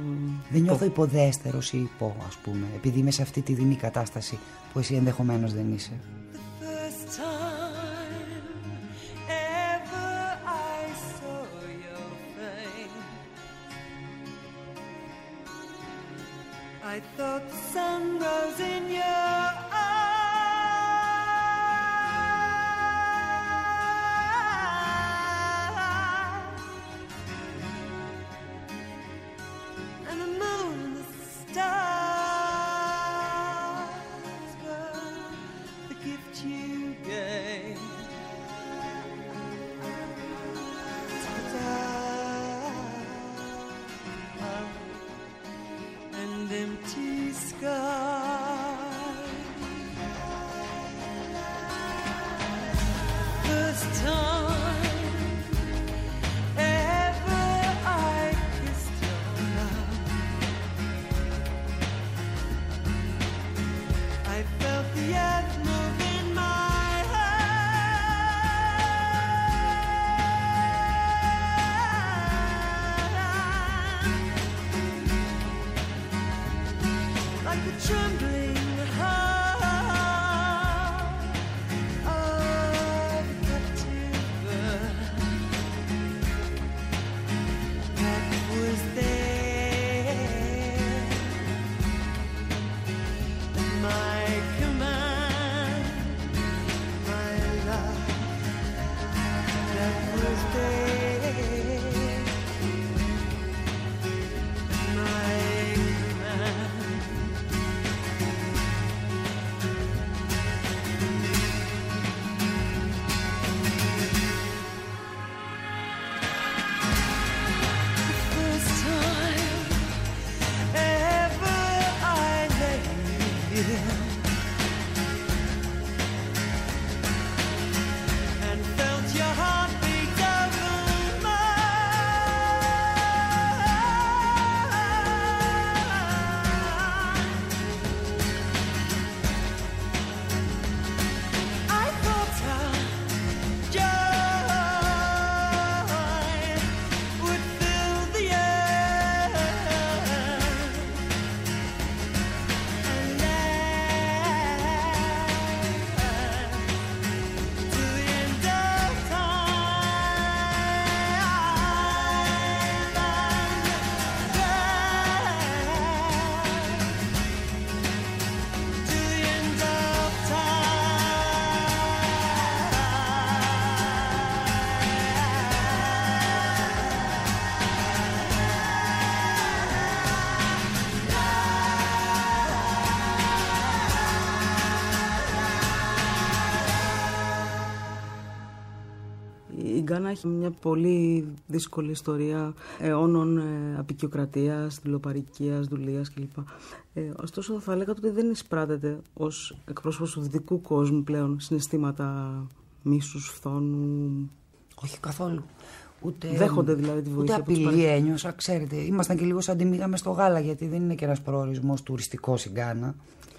Δεν νιώθω υποδέστερος ή υπό, ας πούμε, επειδή είμαι σε αυτή τη δινή κατάσταση που εσύ ενδεχομένως δεν είσαι. first time ever I saw your face. I thought the sun rose in your eyes. Empty sky. Έχει μια πολύ δύσκολη ιστορία αιώνων ε, απεικιοκρατίας, δουλοπαρικίας, δουλείας κλπ. Ε, ωστόσο θα έλεγα ότι δεν εισπράτεται ως εκπρόσωπος του δυτικού κόσμου πλέον συναισθήματα μίσους, φθόνου; Όχι καθόλου. Ούτε, Δέχονται δηλαδή τη Ούτε βοήθεια που τους απειλή παρέχει; ένιωσα, ξέρετε. Ήμασταν και λίγο σαν τη μήγαμε στο γάλα, γιατί δεν είναι και ένας προορισμός τουριστικό η Γκάνα.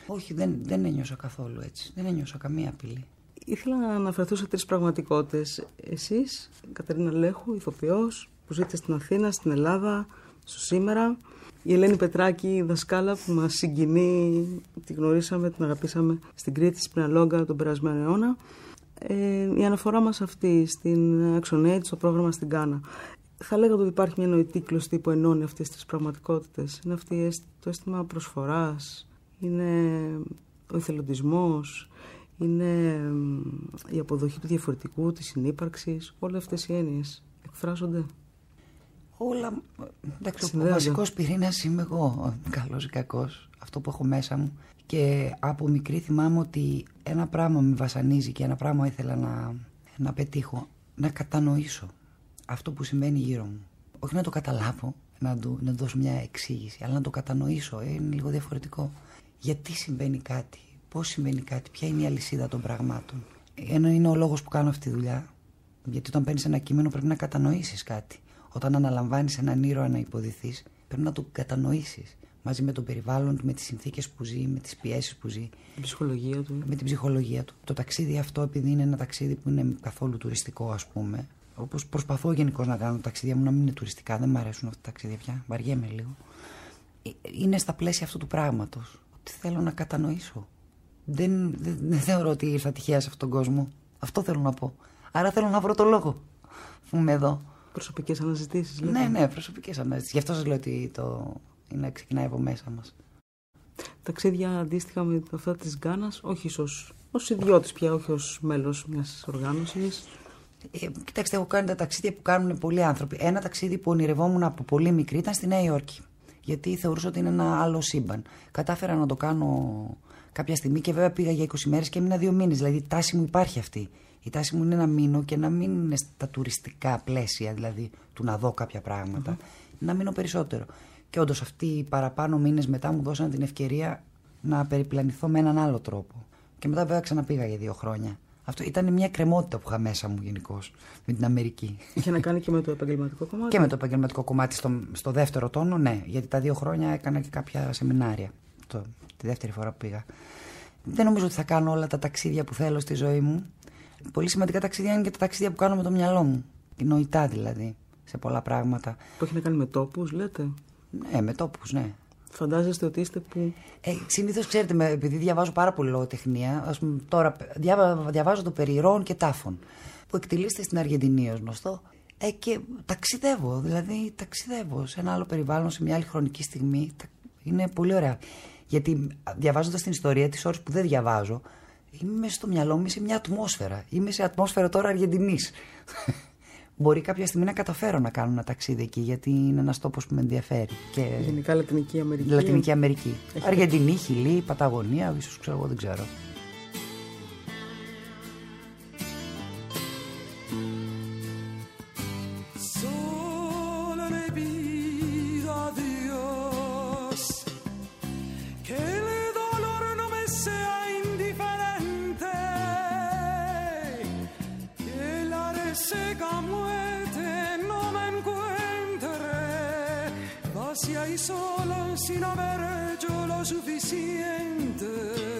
Όχι, δεν, δεν ένιωσα καθόλου έτσι. Δεν ένιωσα καμία απειλή. Ήθελα να αναφερθώ σε τρεις πραγματικότητες. Εσείς, Κατερίνα Λέχου, ηθοποιός, που ζείτε στην Αθήνα, στην Ελλάδα, στο σήμερα. Η Ελένη Πετράκη, η δασκάλα που μας συγκινεί, τη γνωρίσαμε, την αγαπήσαμε στην Κρήτη, στην Πιναλόγκα τον περασμένο αιώνα. Ε, η αναφορά μας αυτή στην Action Aid, στο πρόγραμμα στην Κάνα. Θα λέγατε ότι υπάρχει μια νοητή κλωστή που ενώνει αυτές τις πραγματικότητες. Είναι αυτή η αίσθη- το αίσθημα προσφοράς, είναι ο εθελοντισμός, είναι μ, η αποδοχή του διαφορετικού, της συνύπαρξης, όλες αυτές οι έννοιες εκφράζονται. Όλα. Εντάξει, ο Συνδέονται. βασικός πυρήνας είμαι εγώ. Καλός ή κακός. Αυτό που έχω μέσα μου. Και από μικρή θυμάμαι ότι ένα πράγμα με βασανίζει και ένα πράγμα ήθελα να, να πετύχω. Να κατανοήσω αυτό που συμβαίνει γύρω μου. Όχι να το καταλάβω, να του να του δώσω μια εξήγηση, αλλά να το κατανοήσω. Ε, Είναι λίγο διαφορετικό. Γιατί συμβαίνει κάτι, πώς συμβαίνει κάτι, ποια είναι η αλυσίδα των πραγμάτων. Ένα είναι ο λόγος που κάνω αυτή τη δουλειά. Γιατί όταν παίρνεις ένα κείμενο πρέπει να κατανοήσεις κάτι. Όταν αναλαμβάνεις έναν ήρωα να υποδηθείς, πρέπει να το κατανοήσεις. Μαζί με το περιβάλλον του, με τις συνθήκες που ζει, με τις πιέσεις που ζει, Η ψυχολογία του. με την ψυχολογία του. Το ταξίδι αυτό, επειδή είναι ένα ταξίδι που είναι καθόλου τουριστικό, ας πούμε. Όπως προσπαθώ γενικώς να κάνω τα ταξίδια μου να μην είναι τουριστικά, δεν μου αρέσουν αυτά τα ταξίδια πια. Βαριέμαι λίγο. Ε, Είναι στα πλαίσια αυτού του πράγματος. Ότι θέλω να κατανοήσω. Δεν, δεν, δεν θεωρώ ότι ήρθα τυχαία σε αυτόν τον κόσμο. Αυτό θέλω να πω. Άρα θέλω να βρω το λόγο που είμαι εδώ. Προσωπικές αναζητήσεις. λέτε. Ναι, ναι, προσωπικές αναζητήσεις. Γι' αυτό σας λέω ότι το είναι, ξεκινάει από μέσα μας. Ταξίδια αντίστοιχα με αυτά της Γκάνας, όχι ίσως ως ιδιώτης πια, όχι ως μέλος μιας οργάνωσης. Ε, κοιτάξτε, έχω κάνει τα ταξίδια που κάνουν πολλοί άνθρωποι. Ένα ταξίδι που ονειρευόμουν από πολύ μικρή ήταν στη Νέα Υόρκη. Γιατί θεωρούσα ότι είναι ένα άλλο σύμπαν. Κατάφερα να το κάνω κάποια στιγμή και βέβαια πήγα για 20 μέρες και έμεινα δύο μήνες. Δηλαδή η τάση μου υπάρχει αυτή. Η τάση μου είναι να μείνω και να μην είναι στα τουριστικά πλαίσια, δηλαδή του να δω κάποια πράγματα, να μείνω περισσότερο. Και όντως αυτοί οι παραπάνω μήνες μετά μου δώσαν την ευκαιρία να περιπλανηθώ με έναν άλλο τρόπο. Και μετά βέβαια ξαναπήγα για δύο χρόνια. Αυτό ήταν μια κρεμότητα που είχα μέσα μου γενικώς με την Αμερική. Είχε να κάνει και με το επαγγελματικό κομμάτι; Και με το επαγγελματικό κομμάτι στο, στο δεύτερο τόνο, ναι. Γιατί τα δύο χρόνια έκανα και κάποια σεμινάρια. Το, τη δεύτερη φορά που πήγα. Δεν νομίζω ότι θα κάνω όλα τα ταξίδια που θέλω στη ζωή μου. Πολύ σημαντικά ταξίδια είναι και τα ταξίδια που κάνω με το μυαλό μου. Νοητά δηλαδή. Σε πολλά πράγματα. Που έχει να κάνει με τόπους, λέτε; Ναι, με τόπους, ναι. Φαντάζεστε ότι είστε που... Ε, Συνήθως, ξέρετε, με, επειδή διαβάζω πάρα πολύ λογοτεχνία, ας πούμε, τώρα διάβα, διαβάζω το περί ηρώων και τάφων, που εκτελείστε στην Αργεντινή ως γνωστό. Ε, και ταξιδεύω, δηλαδή ταξιδεύω σε ένα άλλο περιβάλλον, σε μια άλλη χρονική στιγμή. Τα- Είναι πολύ ωραία. Γιατί διαβάζοντας την ιστορία, τις ώρες που δεν διαβάζω, είμαι στο μυαλό μου σε μια ατμόσφαιρα. Είμαι σε ατμόσφαιρα τώρα Αργεντινής. Μπορεί κάποια στιγμή να καταφέρω να κάνω ένα ταξίδι εκεί, γιατί είναι ένας τόπος που με ενδιαφέρει. Και... Γενικά Λατινική Αμερική. Λατινική Αμερική. Αργεντινή, Χιλή, Παταγωνία, ίσως ξέρω εγώ, δεν ξέρω. Sola sin haber hecho lo suficiente.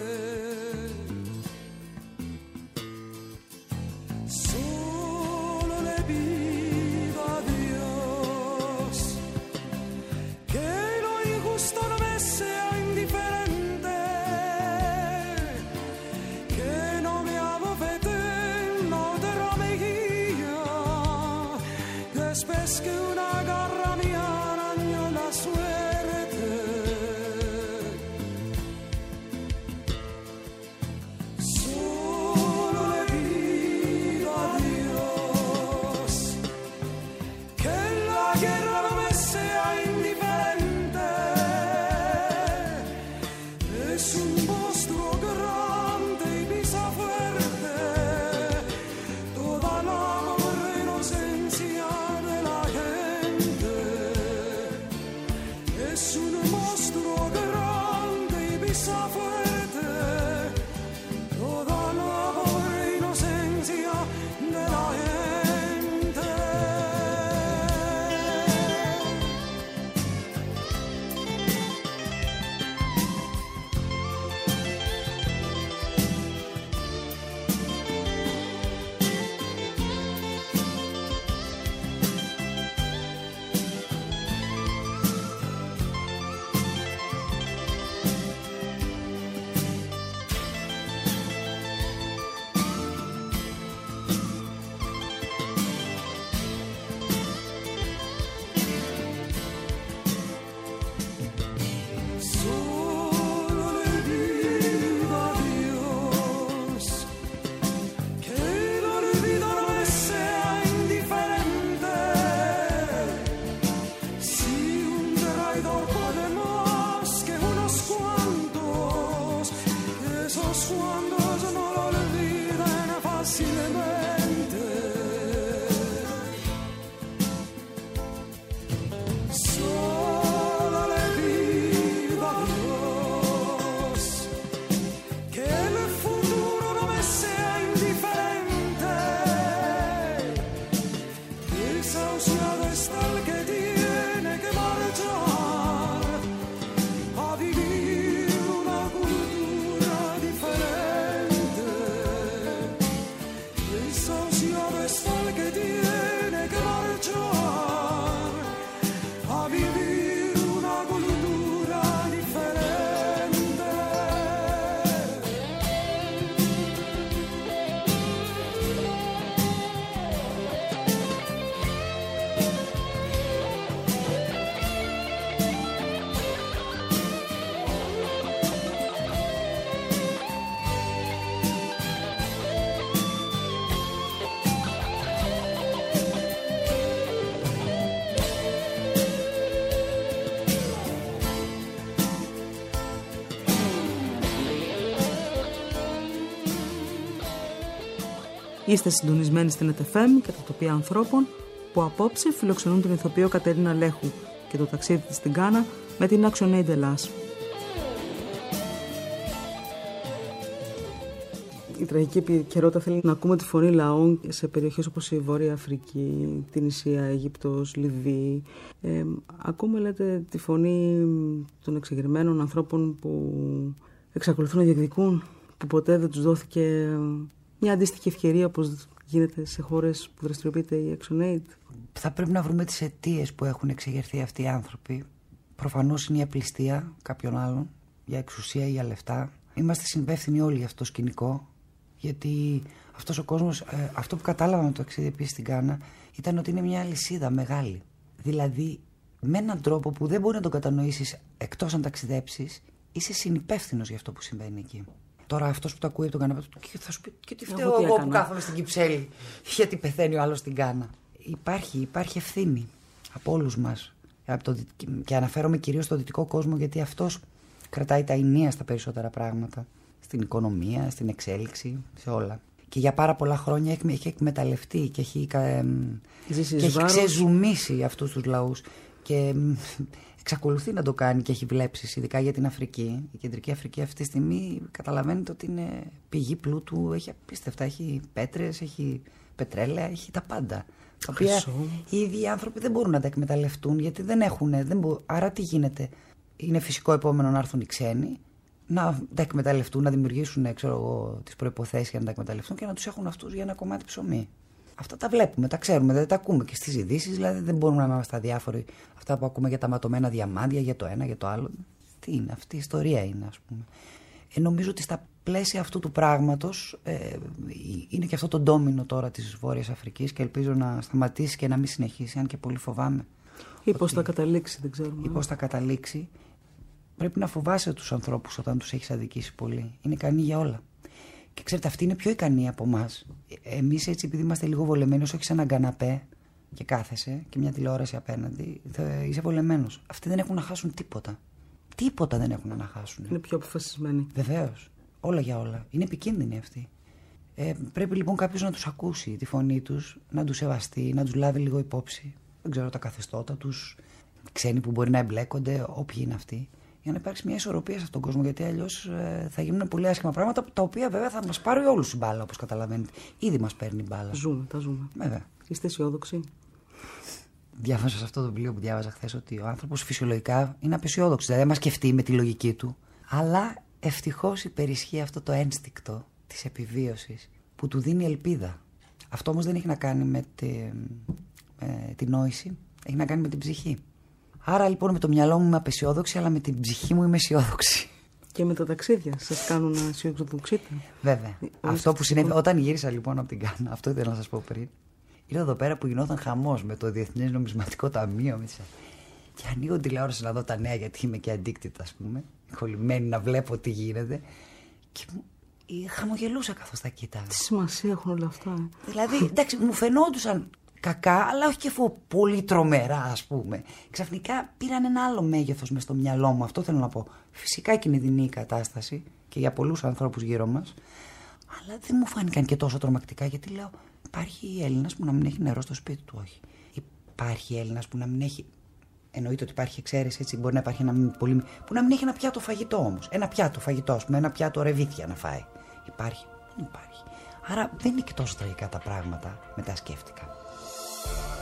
socio vestal que tiene garchoa. Είστε συντονισμένοι στην ΕΤΕΦΕΜ και τα τοπία ανθρώπων που απόψε φιλοξενούν την ηθοποιό Κατερίνα Λέχου και το ταξίδι της στην Κάνα με την Action Aid Ελλάς. Η τραγική επικαιρότητα θέλει να ακούμε τη φωνή λαών σε περιοχές όπως η Βόρεια Αφρική, την Ισία, Αίγυπτος, Λιβύη. Ε, ακούμε, λέτε, τη φωνή των εξεγερμένων ανθρώπων που εξακολουθούν να διεκδικούν, που ποτέ δεν τους δόθηκε μια αντίστοιχη ευκαιρία όπως γίνεται σε χώρες που δραστηριοποιείται η Action Aid. Θα πρέπει να βρούμε τις αιτίες που έχουν εξεγερθεί αυτοί οι άνθρωποι. Προφανώς είναι η απληστία κάποιων άλλων, για εξουσία ή για λεφτά. Είμαστε συνυπεύθυνοι όλοι για αυτό το σκηνικό, γιατί αυτός ο κόσμος, ε, αυτό που κατάλαβα με το ταξίδι επίσης στην Κάνα, ήταν ότι είναι μια αλυσίδα μεγάλη. Δηλαδή, με έναν τρόπο που δεν μπορεί να τον κατανοήσεις εκτός αν ταξιδέψεις, είσαι συνυπεύθυνος για αυτό που συμβαίνει εκεί. Τώρα αυτός που το ακούει από τον καναπέ του και θα σου πει και τι Εγώ φταίω τι εγώ που έκανα;» κάθομαι στην Κυψέλη γιατί πεθαίνει ο άλλος στην Κάνα. Υπάρχει, υπάρχει ευθύνη από όλους μας Από το, δυτικ- και αναφέρομαι κυρίως στο δυτικό κόσμο γιατί αυτός κρατάει τα ενία στα περισσότερα πράγματα. Στην οικονομία, στην εξέλιξη, σε όλα. Και για πάρα πολλά χρόνια έχει, έχει εκμεταλλευτεί και έχει, κα- εμ, Ζήσει και εις έχει βάρος. ξεζουμίσει αυτούς τους λαούς και εμ, εξακολουθεί να το κάνει και έχει βλέψεις ειδικά για την Αφρική. Η Κεντρική Αφρική αυτή τη στιγμή καταλαβαίνετε ότι είναι πηγή πλούτου, έχει απίστευτα, έχει πέτρες, έχει πετρέλαια, έχει τα πάντα. Τα οποία Χρυσό. οι ίδιοι οι άνθρωποι δεν μπορούν να τα εκμεταλλευτούν γιατί δεν έχουν. Δεν μπο... Άρα τι γίνεται; Είναι φυσικό επόμενο να έρθουν οι ξένοι να τα εκμεταλλευτούν, να δημιουργήσουν ξέρω εγώ, τις προϋποθέσεις για να τα εκμεταλλευτούν και να τους έχουν αυτούς για ένα κομμάτι ψωμί. Αυτά τα βλέπουμε, τα ξέρουμε, δεν τα ακούμε και στις ειδήσεις, δηλαδή δεν μπορούμε να είμαστε αδιάφοροι. Αυτά που ακούμε για τα ματωμένα διαμάντια, για το ένα, για το άλλο. Τι είναι, αυτή η ιστορία είναι, ας πούμε. Ε, νομίζω ότι στα πλαίσια αυτού του πράγματος ε, είναι και αυτό το ντόμινο τώρα της Βόρειας Αφρικής και ελπίζω να σταματήσει και να μην συνεχίσει, αν και πολύ φοβάμαι Ή πώς θα καταλήξει, δεν ξέρουμε. ή πώς θα καταλήξει. Πρέπει να φοβάσαι τους ανθρώπους όταν τους έχεις αδικήσει πολύ. Είναι ικανοί για όλα. Και ξέρετε, αυτοί είναι πιο ικανοί από εμάς. Εμείς έτσι, επειδή είμαστε λίγο βολεμένοι, όσο έχει έναν καναπέ και κάθεσαι και μια τηλεόραση απέναντι, θα είσαι βολεμένος. Αυτοί δεν έχουν να χάσουν τίποτα. Τίποτα δεν έχουν να χάσουν. Είναι πιο αποφασισμένοι. Βεβαίως. Όλα για όλα. Είναι επικίνδυνοι αυτοί. Ε, πρέπει λοιπόν κάποιος να τους ακούσει τη φωνή τους, να τους σεβαστεί, να τους λάβει λίγο υπόψη. Δεν ξέρω τα καθεστώτα τους, ξένοι που μπορεί να εμπλέκονται, όποιοι είναι αυτοί. Για να υπάρξει μια ισορροπία σε αυτόν τον κόσμο. Γιατί αλλιώς θα γίνουν πολύ άσχημα πράγματα τα οποία βέβαια θα μας πάρει όλους η μπάλα, όπως καταλαβαίνετε. Ήδη μας παίρνει η μπάλα. Ζούμε, τα ζούμε. Βέβαια. Είστε αισιόδοξοι; Διάβασα σε αυτό το βιβλίο που διάβαζα χθες ότι ο άνθρωπος φυσιολογικά είναι απεσιόδοξος. Δηλαδή, δεν μα σκεφτεί με τη λογική του. Αλλά ευτυχώς υπερισχύει αυτό το ένστικτο της επιβίωσης που του δίνει ελπίδα. Αυτό όμως δεν έχει να κάνει με τη, με τη νόηση, έχει να κάνει με την ψυχή. Άρα λοιπόν με το μυαλό μου είμαι απεσιόδοξη, αλλά με την ψυχή μου είμαι αισιόδοξη. Και με τα ταξίδια σας κάνουν να αισιοδοξείτε. Βέβαια. Ε, αυτό που ορίστε, συνέβη, λοιπόν. όταν γύρισα λοιπόν από την Κάνα, αυτό ήθελα να σας πω πριν. Ήρθα εδώ πέρα που γινόταν χαμός με το Διεθνές Νομισματικό Ταμείο. Με τις... Και ανοίγω τηλεόραση να δω τα νέα, γιατί είμαι και αντίκτητα, ας πούμε. Κολλημένη να βλέπω τι γίνεται. Και μου- ε, χαμογελούσα καθώς τα κοίταγα. Τι σημασία έχουν όλα αυτά. ε. Δηλαδή, εντάξει, μου φαινόντουσαν κακά, αλλά όχι και φο- πολύ τρομερά, ας πούμε. Ξαφνικά πήραν ένα άλλο μέγεθος μες στο μυαλό μου, αυτό θέλω να πω. Φυσικά κινδυνή η κατάσταση και για πολλούς ανθρώπους γύρω μας, αλλά δεν μου φάνηκαν και τόσο τρομακτικά, γιατί λέω, υπάρχει Έλληνας που να μην έχει νερό στο σπίτι του, όχι. Υπάρχει Έλληνας που να μην έχει. Εννοείται ότι υπάρχει εξαίρεση, έτσι μπορεί να υπάρχει ένα μη- πολύ. που να μην έχει ένα πιάτο φαγητό όμως. Ένα πιάτο φαγητό, ας πούμε, ένα πιάτο ρεβίθια να φάει. Υπάρχει. Δεν υπάρχει. Άρα δεν είναι και τόσο τραγικά τα πράγματα, μετά σκέφτηκα. Bye.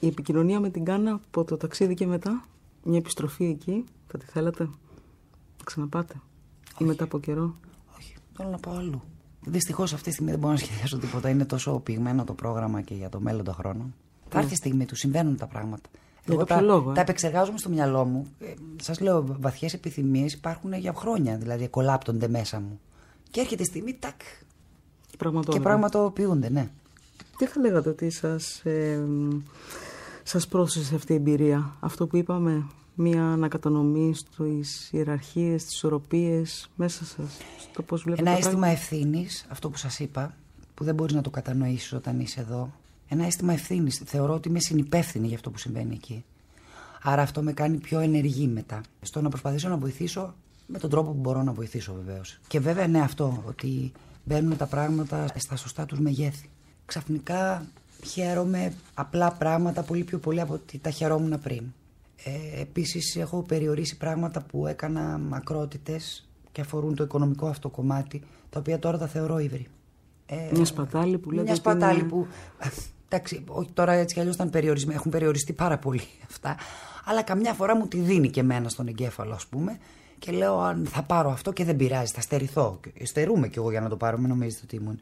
Η επικοινωνία με την Κάνα από το ταξίδι και μετά, μια επιστροφή εκεί, θα τη θέλατε; Να ξαναπάτε; Ή μετά από καιρό; Όχι, θέλω να πάω αλλού. Δυστυχώς αυτή τη στιγμή δεν μπορώ να σχεδιάσω τίποτα. Είναι τόσο πυγμένο το πρόγραμμα και για το μέλλον των χρόνων. Θα έρθει η στιγμή του, συμβαίνουν τα πράγματα. Για κάποιο τα, λόγο, ε. τα επεξεργάζομαι στο μυαλό μου. Ε, Σας λέω, βαθιές επιθυμίες υπάρχουν για χρόνια. Δηλαδή, κολάπτονται μέσα μου. Και έρχεται η στιγμή, τάκ. Και πραγματικά. Και πραγματοποιούνται, ναι. Τι θα λέγατε ότι σας, ε, σας πρόσθεσε αυτή η εμπειρία. Αυτό που είπαμε, μια ανακατανομή στις ιεραρχίες, στις ισορροπίες μέσα σας, στο πώς βλέπετε Ένα τα αίσθημα πράγματα. ευθύνης, αυτό που σας είπα, που δεν μπορείς να το κατανοήσεις όταν είσαι εδώ. Ένα αίσθημα ευθύνης. Θεωρώ ότι είμαι συνυπεύθυνη για αυτό που συμβαίνει εκεί. Άρα αυτό με κάνει πιο ενεργή μετά. Στο να προσπαθήσω να βοηθήσω με τον τρόπο που μπορώ να βοηθήσω βεβαίως. Και βέβαια ναι, αυτό, ότι μπαίνουν τα πράγματα στα σωστά τους μεγέθη. Ξαφνικά χαίρομαι απλά πράγματα πολύ πιο πολύ από ότι τα χαιρόμουν πριν. Ε, επίσης έχω περιορίσει πράγματα που έκανα μακρότητες και αφορούν το οικονομικό αυτό κομμάτι, τα οποία τώρα τα θεωρώ ύβρι. Ε, Μια σπατάλη που λέτε Μια ότι σπατάλη είναι- που. Εντάξει, όχι, τώρα έτσι κι αλλιώς ήταν περιορισμένη. Έχουν περιοριστεί πάρα πολύ αυτά. Αλλά καμιά φορά μου τη δίνει και εμένα στον εγκέφαλο, ας πούμε. Και λέω, αν θα πάρω αυτό και δεν πειράζει, θα στερηθώ. Και Στερούμε κι εγώ για να το πάρω, μην νομίζετε ότι ήμουν.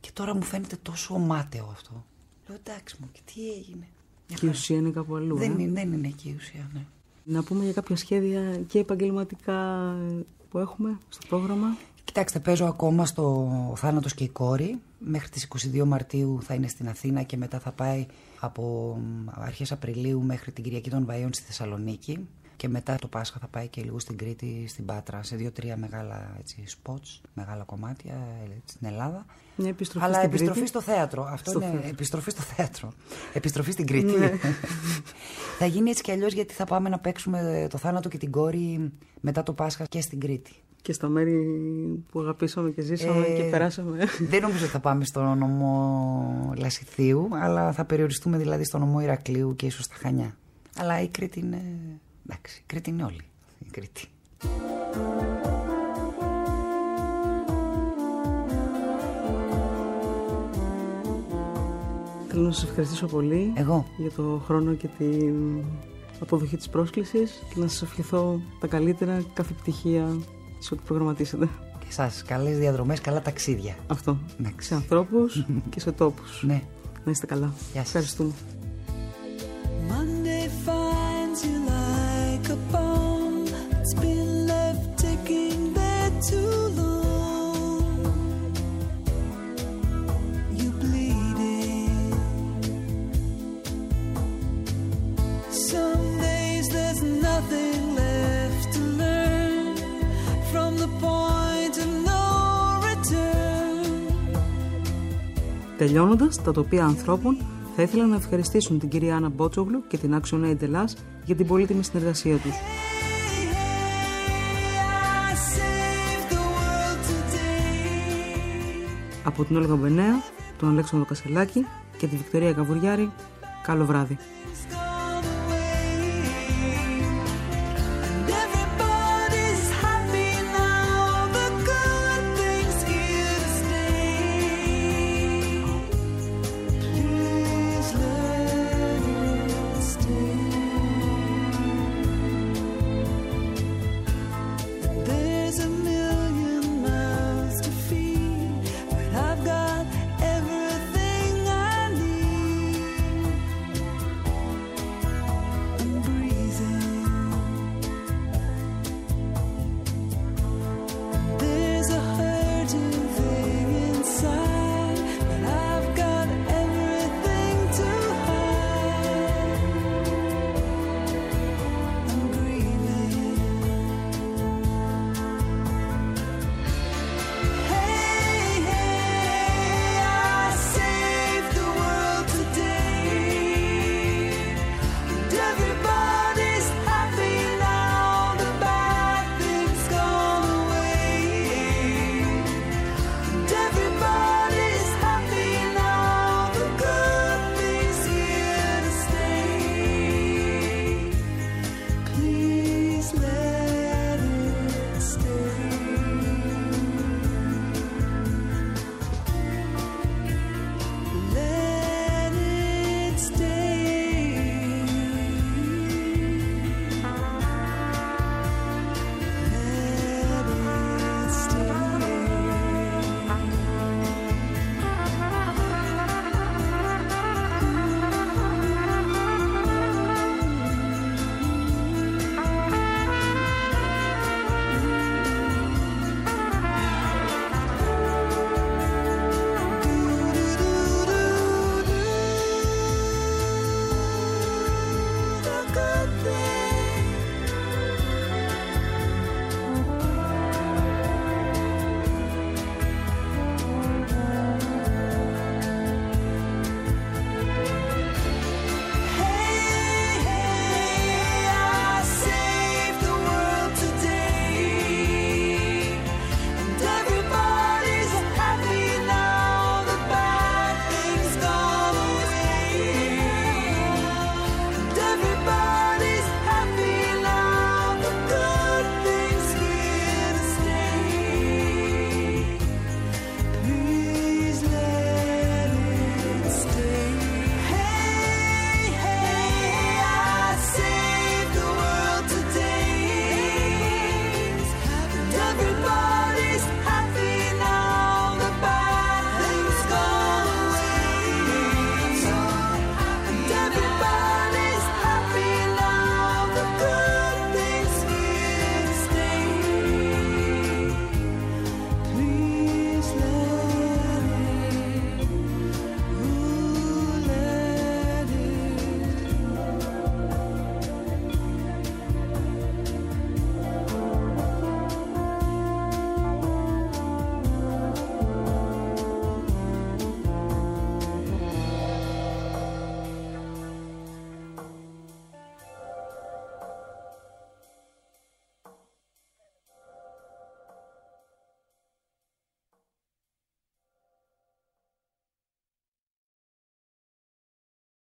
Και τώρα μου φαίνεται τόσο μάταιο αυτό. Λέω, εντάξει μου, και τι έγινε. Μια Και η χαρά. ουσία είναι κάπου αλλού. Δεν, ε; είναι, δεν είναι εκεί η ουσία, ναι. Να πούμε για κάποια σχέδια και επαγγελματικά που έχουμε στο πρόγραμμα. Κοιτάξτε, παίζω ακόμα στο Θάνατος και η κόρη. Μέχρι τις 22 Μαρτίου θα είναι στην Αθήνα και μετά θα πάει από μ, αρχές Απριλίου μέχρι την Κυριακή των Βαϊών στη Θεσσαλονίκη. Και μετά το Πάσχα θα πάει και λίγο στην Κρήτη, στην Πάτρα, σε δύο-τρία μεγάλα έτσι, spots, μεγάλα κομμάτια ε, στην Ελλάδα. Μια επιστροφή Αλλά στην επιστροφή Κρήτη. στο θέατρο. Αυτό Στο είναι θέατρο. επιστροφή στο θέατρο. Επιστροφή στην Κρήτη. Ναι. θα γίνει έτσι κι αλλιώς γιατί θα πάμε να παίξουμε το θάνατο και την κόρη μετά το Πάσχα και στην Κρήτη. Και στα μέρη που αγαπήσαμε και ζήσαμε Ε, και περάσαμε. Δεν νομίζω ότι θα πάμε στο νομό Λασιθίου, αλλά θα περιοριστούμε δηλαδή στο νομό Ηρακλείου και ίσως στα Χανιά. Αλλά η Κρήτη είναι... Εντάξει, η Κρήτη είναι όλη. Η Κρήτη. Θέλω να σας ευχαριστήσω πολύ Εγώ. για το χρόνο και την αποδοχή της πρόσκλησης και να σας ευχηθώ τα καλύτερα, κάθε επιτυχία σε ό,τι προγραμματίσετε. Και εσάς, καλές διαδρομές, καλά ταξίδια. Αυτό. Εντάξει. Σε ανθρώπους και σε τόπους. Ναι. Να είστε καλά. Γεια σας. Ευχαριστούμε. Monday finds you like a bomb. It's been left ticking there too long. You bleeding. Some days there's nothing left to learn from the point of no return. Τελειώνοντας, τα τοπία ανθρώπων θα ήθελα να ευχαριστήσουν την κυρία Άννα Μπότσογλου και την Action Aid Ελλάς για την πολύτιμη συνεργασία τους. Hey, I saved the world today. Από την Όλγα Μπενέα, τον Αλέξανδρο Κασελάκη και τη Βικτωρία Καβουριάρη, καλό βράδυ.